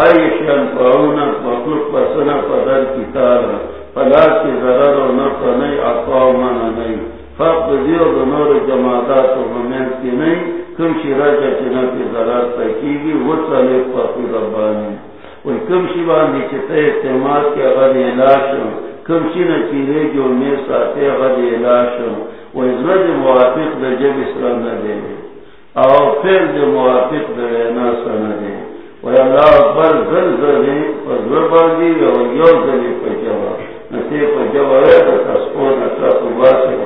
ایشن پاونا مخلوق پسنا پدر کی تارا کی ضرر و نفع نہیں اقواو مانا نہیں. فرق دیو دو نور جماعتات و ممین کی نہیں کم شی رجا چنا کی ضرر تکیگی وہ چلے پاکی ربانی. وی کم شی باندی چتے اعتماد کی اغد علاشن کم شی نہ نچیرے جو میرے میں ساتے اغد علاشن وزرد موافق دا جب اسلام نہ دے او پھر جو موافق دا رینا سا نہ دے وی اللہ اکبر زل زلی وزر باندی او یو زلی پا جوا. نتی پا جوا ہے دا تسکو نتا تو باسی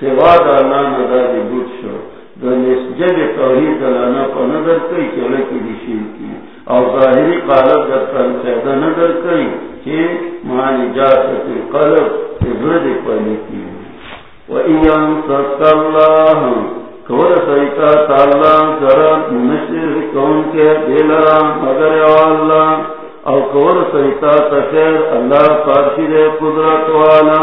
پا واد اللہ ندا دی بود شو. جب توحید دلانا پا نظر کئی چلے کی دشیل کی. اور ظاہری قالب در کل چیدہ نظر کئی کہ معنی جا سکتے قلب ازرد پہنے کی. وَإِيَمْ سَسْتَ اللَّهُ کور سیتا تالا ذرا نشر کون کے دلرا مگر اللہ. او کور سیتا تخیر اللہ پارشد قدرت والا.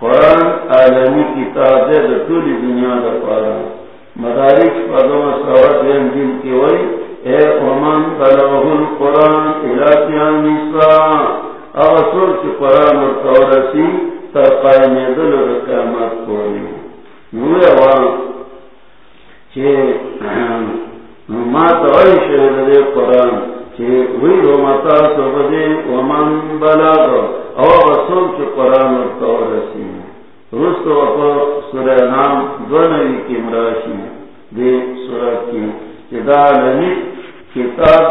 قرآن عالمی کتاب دے دطولی دنیا دا پارا. مدارک پدو سوات دین دن کی وی اے ومن بلاغ القرآن الاتیان نساء. اوصول چی قرآن ورکو رسی تر قائم دل رکامت کوئی. نوے وان ما توئی شہر دے قرآن چی وی رو متا سبدے ومن بلاغ او رسول چی قرآن رسی سورہ نام دونوی کی مراشی دے سورہ کی کتاب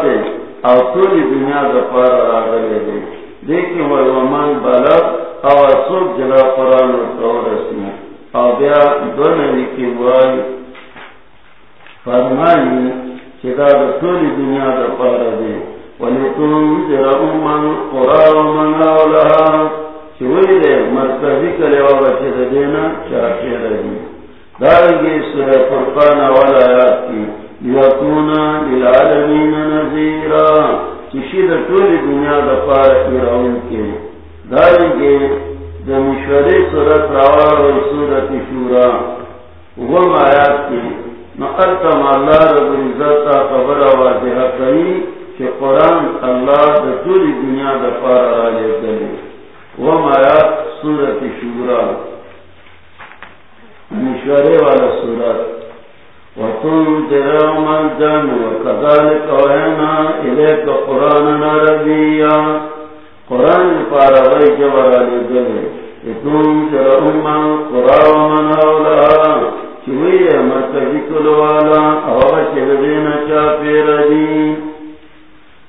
دے دنیا دا پارا راگلے دے دیکھیں وی ومن جلا قرآن رسی کی فرمائی چدا رسولی دنیا دا پارا دے۔ ولیتون جرا امن قرآ ومن آولہا چوئی دے مرکزی کلے والا چدا دینا چاہتے رہی دارنگی سورہ فرقان والا آیات کی لیتونا للعالمین نزیرا چشید طولی دنیا دا پارا ایران کے. دارنگی دا مشوری سورت روار و سورت شورا. وہ آیات کی نقلتم اللہ رب العزت خبر واضح کئی کہ قرآن اللہ دا توری دنیا دا پارا راجے کرے وہ مایا سورت شورا. مشورے والا سورت. وَتُمْ تِرَوْمَ الْجَنُ وَكَذَلِكَ وَحِنَا إِلَيْكَ قرآن پارا وی جبرا لے گلے تُمْ تِرَوْمَ الْقُرَى وَمَنْ حَوْلَهَا مرکزی کلوالا. دینا چا پیر دی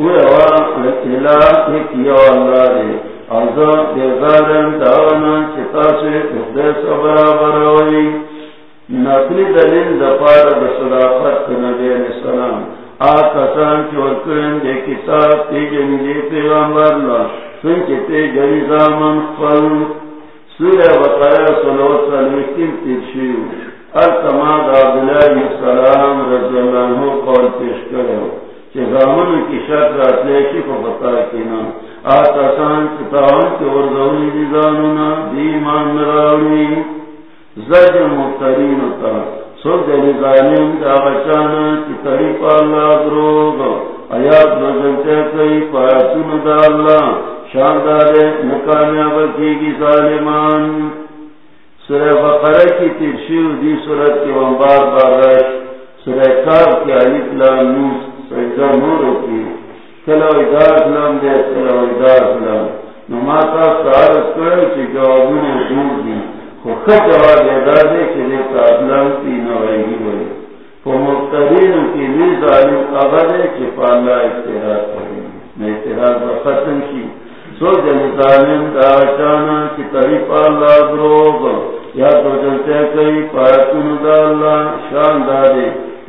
اوے وا الہ ایک السلام رضی اللہ عنہ قول پیش کرو کہ کی راتلیشی کو بتا آتا سان کے ظالم دا بچانا کی طریق اللہ دروگ آیات بزنتے کئی پایتون دا اللہ۔ شاندار نکامیاب کی گی ظالمان۔ سورہ بقرہ کی ترشیو دی سورت کے ومبار بارش سورہ کار کی علیت لانوس سجدہ نورو کی ادار دے کلو ادار نماتا کرو چی دور دی خو خط جواب دے کی ہوئی مقتدین کی ظالم قبر پالا کریں میں اتحاد کی سو جن ظالم دا کی طریف اللہ دروگ یا تو کئی دا اللہ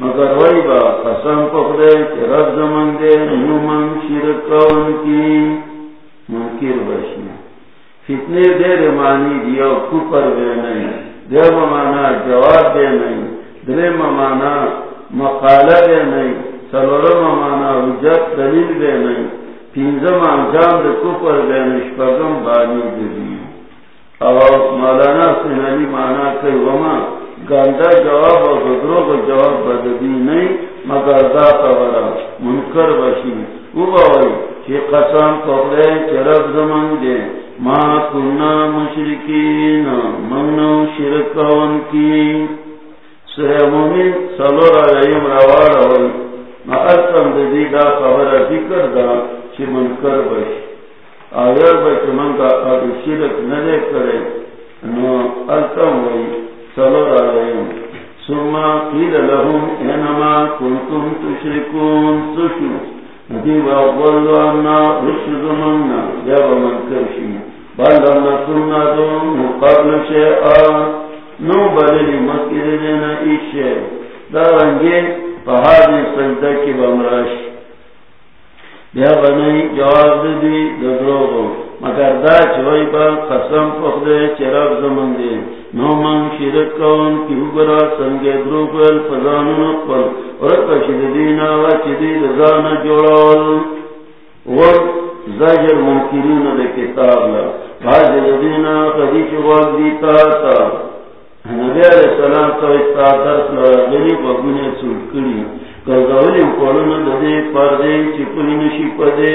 مگر وی با قسم پخدے کہ رب زمن دے نومن شرکان کی؟ منکر بشی فتنے دیر مانی دیا کپر بے نہیں دیر مانا جواب دے نہیں درے مانا مقالہ دے نہیں سلورم مانا حجت دلیل دے نہیں پینزم انجام دے کپر دے نشپگم بانی دلی اور مولانا سنانی مانا کئی وما گاندا جواب اور بدرو کا جواب بددی نہیں، مگر دا خبرہ منکر بشی۔ وہ بھائی کہ قسم پکڑے، چرب زمان دے۔ ماں کنہ مشرقین منو شرکون کی۔ سورہ مومن سلور علیہم روار ہوئی مقصم دی دا خبر ذکر دا چی منکر بش آیر بچ من کا آدھو شرک ندے کرے۔ نو التم ہوئی سلور علیہم سما قیل لهم، انما کنتم تشرکون۔ اولو انا رشد مننا بل مقابل نو بدلی مکر دینا سجدہ کی بمراش۔ بیا بنائی جواب دی دروغو مگر دا چوئی با قسم پخدے چراب زمن دے نو من شرک کون کی اوبرا سنگے دروگل فضانو نقل ورکشد دینا وچدی دزان جوڑال ور زجر منکرین دے کتاب لا. بھاج دینا قدیش وقت دیتا تا نبی علیہ السلام تو درس لگنی بگونے سوٹ کری. گردولی قولن ددے پردے چپنی نشی پدے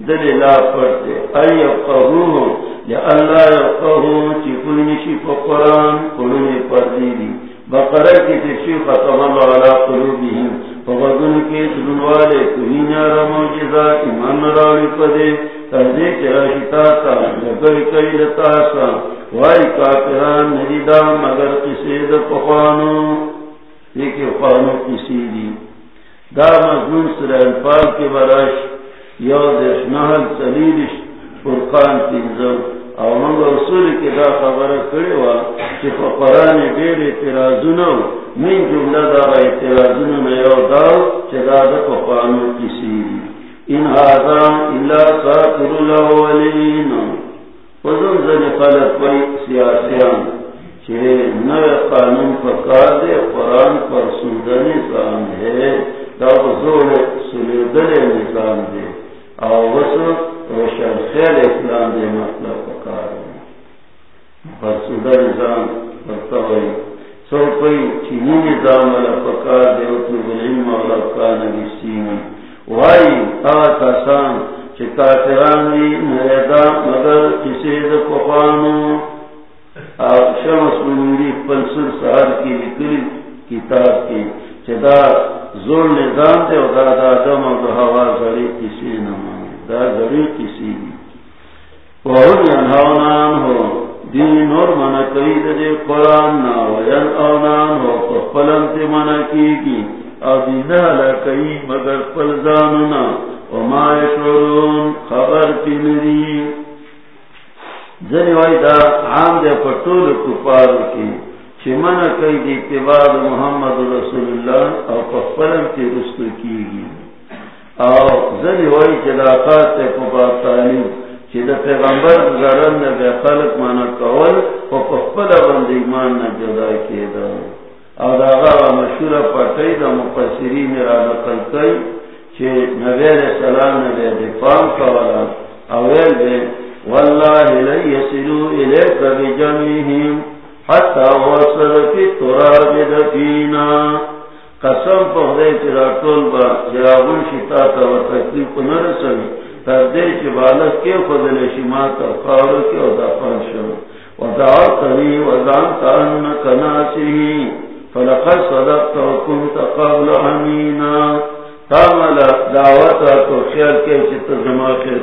دلے لا پڑتے ای افقہو یا اللہ افقہو چپنی نشی پا قرآن قولن پردے دی بقرہ کی تشی ختم اللہ علا قلوبیہم فغدن کے دلن والے کہین یارا موجزہ ایمان راوی پدے تردے چرا شتا تا لگر کئی رتا سا وائی کافران نریدا مگر کسی دا پخوانو۔ لیکن خوانو کسی دی۔ دا مضمون سر انفال کے براش یو دیش نحل سلیلش فرقان او دا خبر کروا چی دیر اعتراضونو من جملہ دا اعتراضونو نیو داو چی دا دا کسی ان هذا الا ساتر الاولین. وزن زن خلق پی سیاسیان قانون پکار دے قرآن پر سندہ نظام ہے دا بزور سلیدل نظام دے کسی سہر کی کتاب کی۔ چدا زور نظام دے و دا دا دم و دا ہوا زری کسی نمانی دا زری کسی دی. وہن ینہونان ہو دین اور منع کئی دے قرآن نہ نا. وین اونان ہو تو پلن تے منع کی گی. ابینا لکئی مگر پل پلزاننا وما يشعرون خبر کی میری زنی وائی دا عام دے پٹول کپارو کی. چی من کئی دی اتباد محمد رسول اللہ او پخپلن کی رستو کی گی. او زنی وائی چی دا خاص تے پبا تعلیم چی دا پیغمبر زرن بے خلق مانا کول، او پخپل بند ایمان نا جدا کی دا. او دا غا مشہور پٹی دا مفسرین را نقل کئی، چی نبی علیہ السلام دفام کولا. اویل بے واللہ لن یسلو الیک بجمیہم حتی وصل فی تراب دفینا قسم چرا طول با شتا تا و تکلیف چی بالک کے فضل شماتا خارو و دفن شو. و و فلقد صدقت و کنت قبل دعوتا تو خیال خیر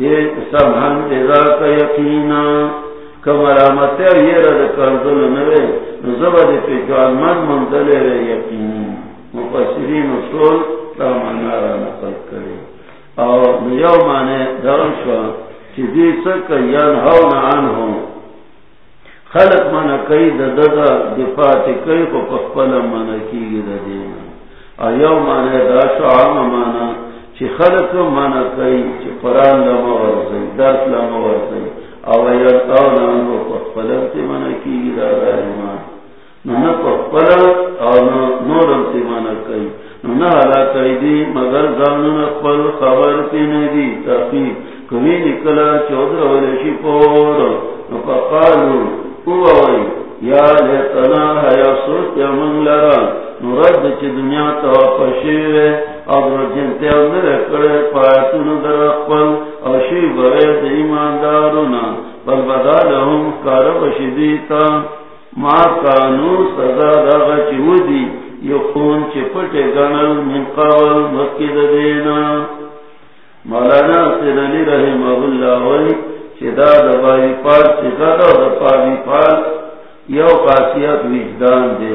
دے سمحن اذا کا یقینا. کمرامت یہ رد کردل نوے نزبا دے پی جوان من منتلے رے یقینی مفسرین اصول تا منارا نقل کرے اور نیو مانے درشوا چی دی سکا یان ہو ینہون عنہو خلق مانا کئی دا دا دفاع تی کئی کو پخپل مانا کی گی دا دینا اور یو مانے دا شعام مانا چی خلق مانا کئی، چی قرآن لما ورزی، درس لما ورزی او یرتاو نانو پخپلم تی مانا کی گی دا رائمان نو نا پخپلم او نورم تی مانا کئی. نو نا حلا کئی دی مگر زانو نقبل خبر تی ندی. تاقیب کمی نکلا چودر ولشی پور. نو پقالو اووی یا لیتنا، حیا سوت یا من لرا. نو رد چی دنیا تا پشیوے او رجنتے اندر اکڑے پایتون در اقبل او شی بغیر ایماندارونا. بل بدا لهم کارب شدیتا ما کانو سزا داغا چی ودی یقون چی پٹے گنل من قول مکید دینا. مولانا سیدنی رحمہ اللہ وی، چی دا دبائی پال، چی دا دا دبائی پال، یو خاصیت وجدان دے.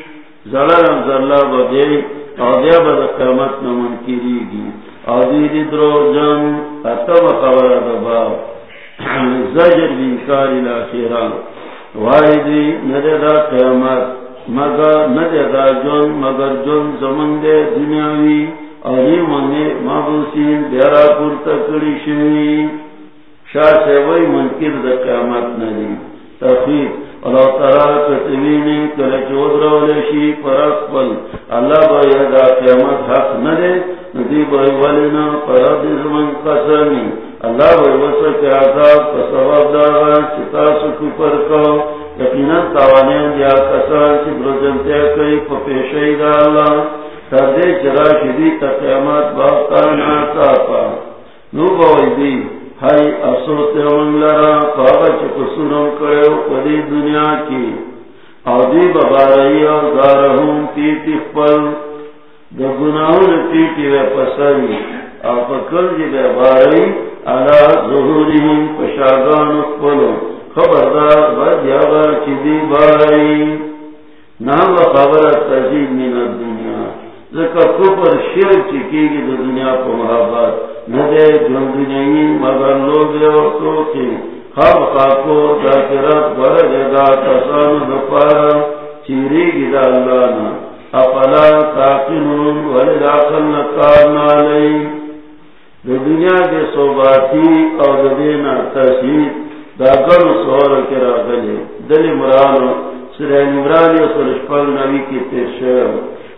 منشوی زلرم زلا بگئی او دیا بدا قیمت نمن کری گی او دیدی درو جن اتب خبر دبا زجر بینکاری لاخیران وائی دی ندے دا قیمت مگر ندے دا جن مگر جن زمن دے دنیاوی. اری منے مابوسین بیارا پور تکڑی شوی شاہ سے وہی منکر دا قیامت ندی. تخیر اللہ تعالیٰ کتوینی کل پر اقبل اللہ قیامت حق ندی پر قسمی۔ اللہ عذاب دارا چتا پر یقینا یا کسان چی کئی پپیشی دا اللہ۔ چرا شدی باقتان آتا پا نو دی ہائی افسوس من لرا پاگا چی قصورم کرے پدی دنیا کی۔ او دی ببارئی اور دارہم تیتی خپل دا گناہون تیتی وی پسری۔ او پکل جی بے ببارئی علا ظہوریم پشاگان خپلو خبردار بد یا چیزی بائی نام خبر تجیب من الدنیا۔ ذکر کفر شیر چکی گی دو دنیا کو محبت. ندے جن دنیا مگر لوگ اور توکی خب خاکو ذاکرت برد دا تسان دپارا چیری گی دا اللہ نا افلا تاقنون ولد عقل نکارنا لئی دو دنیا کے صوباتی اور دینا تشہید داغل سوال کے راگلے دل مران سر عمران سرشپل نبی کی پیشر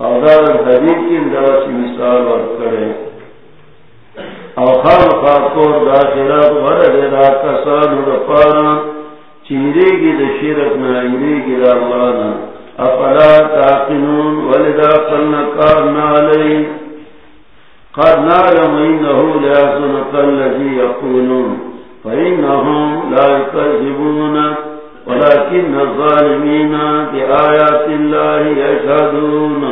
او دار کی اندواسی مثال ورد کرے او خام خاکور دا خیرات ورد دا کسان رفارا چیرے گی دا شرک نائرے گی دا اللہ افلا تاقنون ولدا قلنکار نالی. قد نعلم إنه ليحزنك الذي يقولون فإنهم لا يكذبونك ولكن الظالمين بآيات الله يشهدون.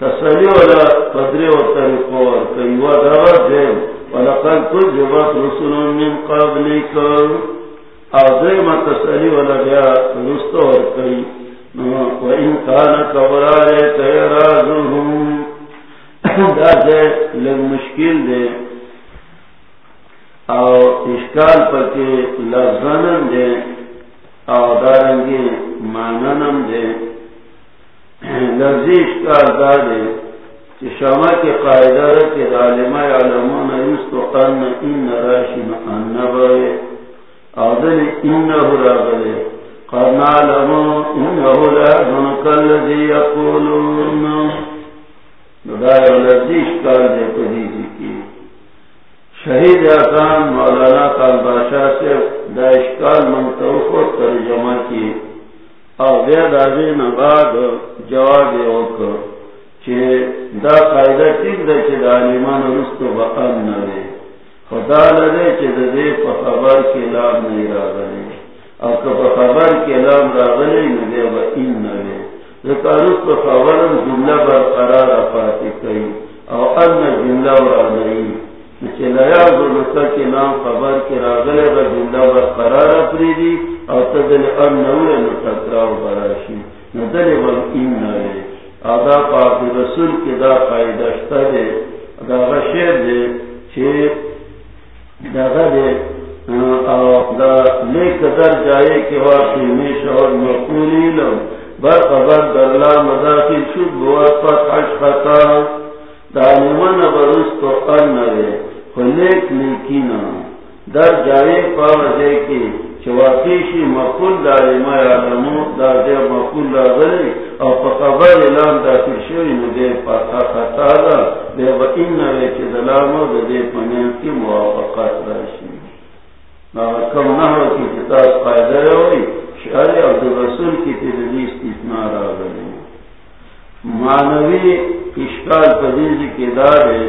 تسلی ولا قدر و طریقور کئی دعوت ہے ولقد کذبت رسل من قبلك. عظیم تسلی ولا بیا رستور کئی و ان کان کبرار تیرازهم دا دے لگ مشکل دے او اشکال پکے لفظنم دے او دارنگی ماننم دے۔ لفظی اشکال دا دے شما کے قائدہ کے ظالمہ علمون یستو قرن ان راشن انبوے او دل راغلے قرن لازن یقولون۔ دے پدیزی شہید احسان مولانا کال بادشاہ سے دا اشکال منتوخ و ترجمہ کی اور بے دادی نباد جواب اوکر چھے دا قائدہ ٹک دے چھے دا علیمان رستو بقام نوے خدا لدے چھے دا دے پا خبر کے لام نہیں راغلے اور کپا خبر کے لام راغلے ندے با ان نوے ذکر رستو خبرم جملہ برقرار افاتی کئی اور ان جملہ راغلے کے نام خبر کے راگلے کا جملہ برقرار اپری دی اور تدل اب نوے نتراو براشی ندل بل این نوے آدھا پاک رسول کے دا قائدشتا دے دا غشیر دے چھے دا غدے دا لیک در جائے کے واقعی میش اور مقولی لو بر خبر در مداخل شد بوات پت حش خطا دا دانمان برست و قرن فلیک لیکینا در جائے پاوزے کی چواقیشی مقول داری ما یعلمو دار دے مقول لازلی او فقبر اعلان داخل شوی ندے پاتا خطا دا، دے با این نوے چی دلامو، دے پنین کی موافقات راشی کم نحو کی کتاب قائدہ ہوئی شعر عبد الرسول کی تدلیس اتنا را گلی معنوی اشکال پدیز کی دار ہے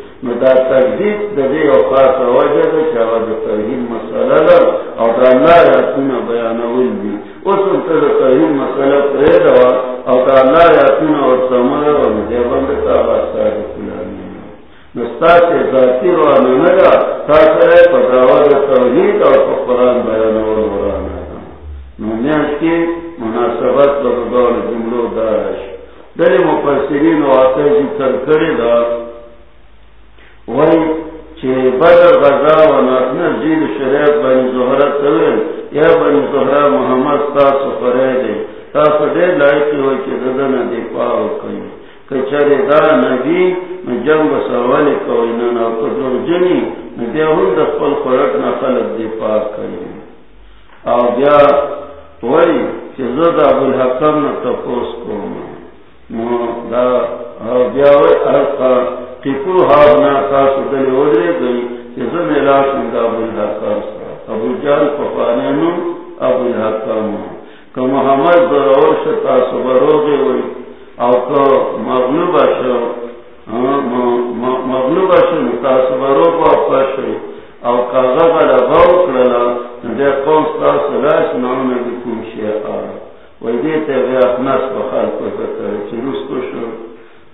دا تقدیب دا دے اوقات وجہ دا چاہا دا ترہیم مسئلہ دا او دا اللہ یاتونا بیانوال دی اس انتا دا ترہیم مسئلہ پرے دا او دا اللہ یاتونا اور سمرہ و مجیبان دا تابا ساری کلامی نستا سے ذاتی روانا نگا تا سرے پا دا توحید اور پا قرآن بیانوال ورانا دا نونیاش کی مناسبت دا دور جملو دارش دلی مفسرین و آتش تر کری دا وہی بدر غزا و ناتنا جید شریعت بنی زہرہ تلوین یا بنی زہرہ محمد تاسو فرے دے تاسو دے لائکی ہوئی چی ددن دی پاو کئی کچھر دا نبی جنگ سوالی کوئی نانا کدر جنی ندی ہون دا پل خورک نا خلق دی پاو کئی او بیا وہی چی زد ابو الحکم نا تپوس کوما دا، او بیا وی ارقا ٹکو ہارنا گئی کہ زم علاش منگا ابو الحکام ابو پپانے نو ابو الحکام کہ محمد برور شتا سبرو گے ہوئی او کہ مغلوب شو ہاں، مغلوب شو تا سبرو او کرلا دے قوم ستا سلاش نام نبی کم شیعہ بخال کو ذکر چلوس کو شو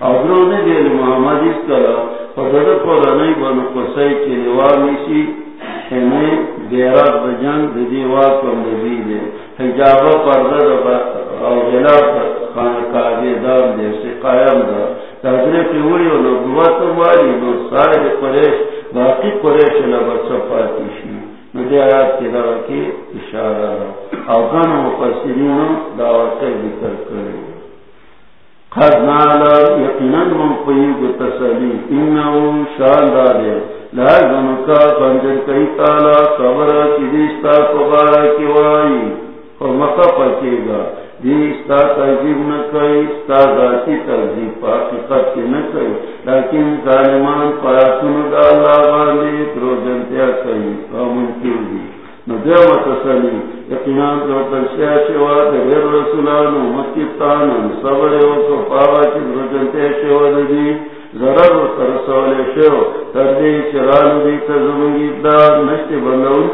ابرو نے دل محمد اس کلا فضل پر نہیں بن قصی کی سی ہمیں گیرات بجنگ دیوار کم دی. دے حجاب پردہ اور غلاف کاغے دار جیسے قائم دا تاجرے کی اڑی و نبوت والی نو سارے قریش باقی قریش لبا صفاتی شی مجھے آیات کی دعوی کی اشارہ دا اوکان مفسرین دعوت ذکر کرے خد نالا یقیناً من قیب تسلی انہو شاندار ہے لازم کا بندر کئی کی دیستا کی وائی۔ اور مکہ پکے گا۔ دیستا نہ کئی ذاتی حقیقت کی نہ کئی۔ لیکن ظالمان اللہ کئی دی؟ ندیو تسلی. یقیناً جو ترشیا شوا دیر رسولانو مکتانا صبر و کفاوا کی پروجنتیا شوا دی ضرر ترسول شو. تردی چران دی تزمگی دار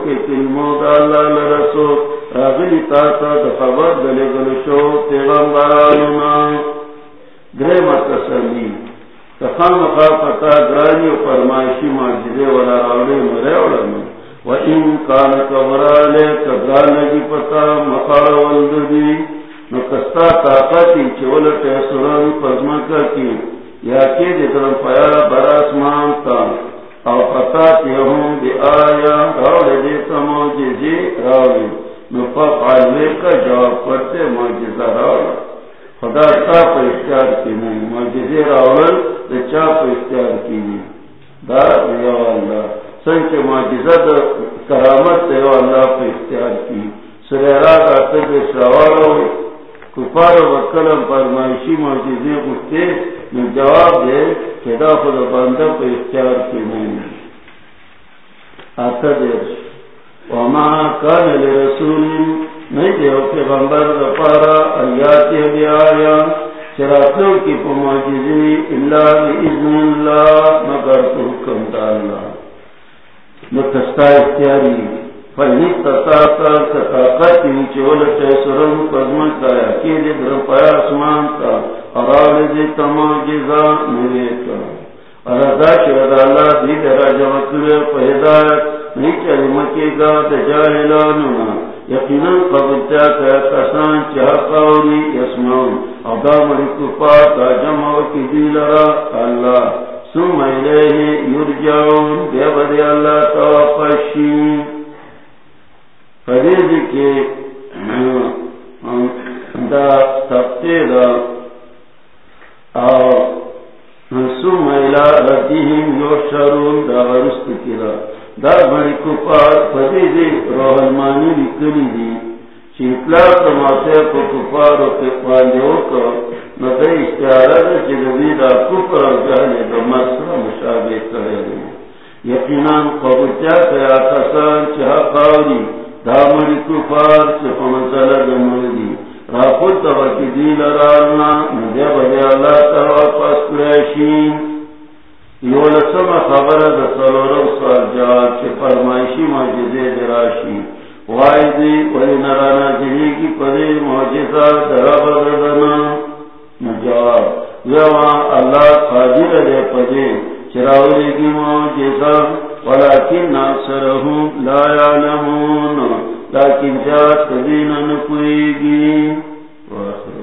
کے کلمو دا اللہ لرسو. راغلی تاتا دخبر شو پیغمبرانونا تخام گرانی و فرمائشی معجزے والا راولی مرے علمی وَإِن كَانَ کان کبرالے کبرانگی پتا مخار والدی نکستا طاقتی چولتے سران پزمکا کی یا کی دکرم پیا برا مانتا او پتا کی ہوں دی آیا راوڑے دیتا موجزی راوڑی نفا پالوے کا جواب کرتے موجزہ راوڑا خدا تا پا اختیار کی نہیں موجزی راوڑ دی چا پا اختیار کی نہیں دا دیو اللہ سنچ موجزہ دا کرامت دیو اللہ پا اختیار کی سریرات آتے دے سراوڑا کفار و کلم فرمائشی موجزی کتے جواب دے کہ دا خود بندہ کو اختیار کی نہیں۔ آتا دے۔ وما کان لرسول، نہیں دے کہ بندر دفارا ایاتی بی آیا، چراتوں کی پماجزی اللہ بی اذن اللہ، مگر تو حکم دا اللہ۔ نکستا اختیاری۔ فہنی تتاتا تتاقتی چولتے سرم قدمت کا یکی در پایا اسمان دی تماجزا میرے اللہ دی پہدایت گا یقینا کسان چاہ قولی ادا کی اللہ سم یرجعون اللہ فریض کے دا تبتے دا سم الى رتیم یوشرون دا غرست کرا دا۔ دا بڑی کپار فریض روحلمانی لکلی دی چیتلا تماسے کو کپار و تقوالیو کا ندا اشتیارہ دا چلوی دا کپر و جہلی دا مصر مشابہ کرے دی۔ یقیناً قبطیا کیا کسان چاہ قولی دامری کفار چپا مسئلہ دمردی راپت وکی دیل رالنا ندیا بجی اللہ توا پس قریشین یولسم خبر دا سلورم سال جواب چه فرمائشی معجزے دراشی. وائدی ولی نرانا جہی کی پدی معجزہ دراب دردنا نجواب یوا اللہ قادر دے پدی، چراولی کی معجزہ. ولكن أكثرهم لا يعلمون لكن جاءت دينا نقويقين وآخر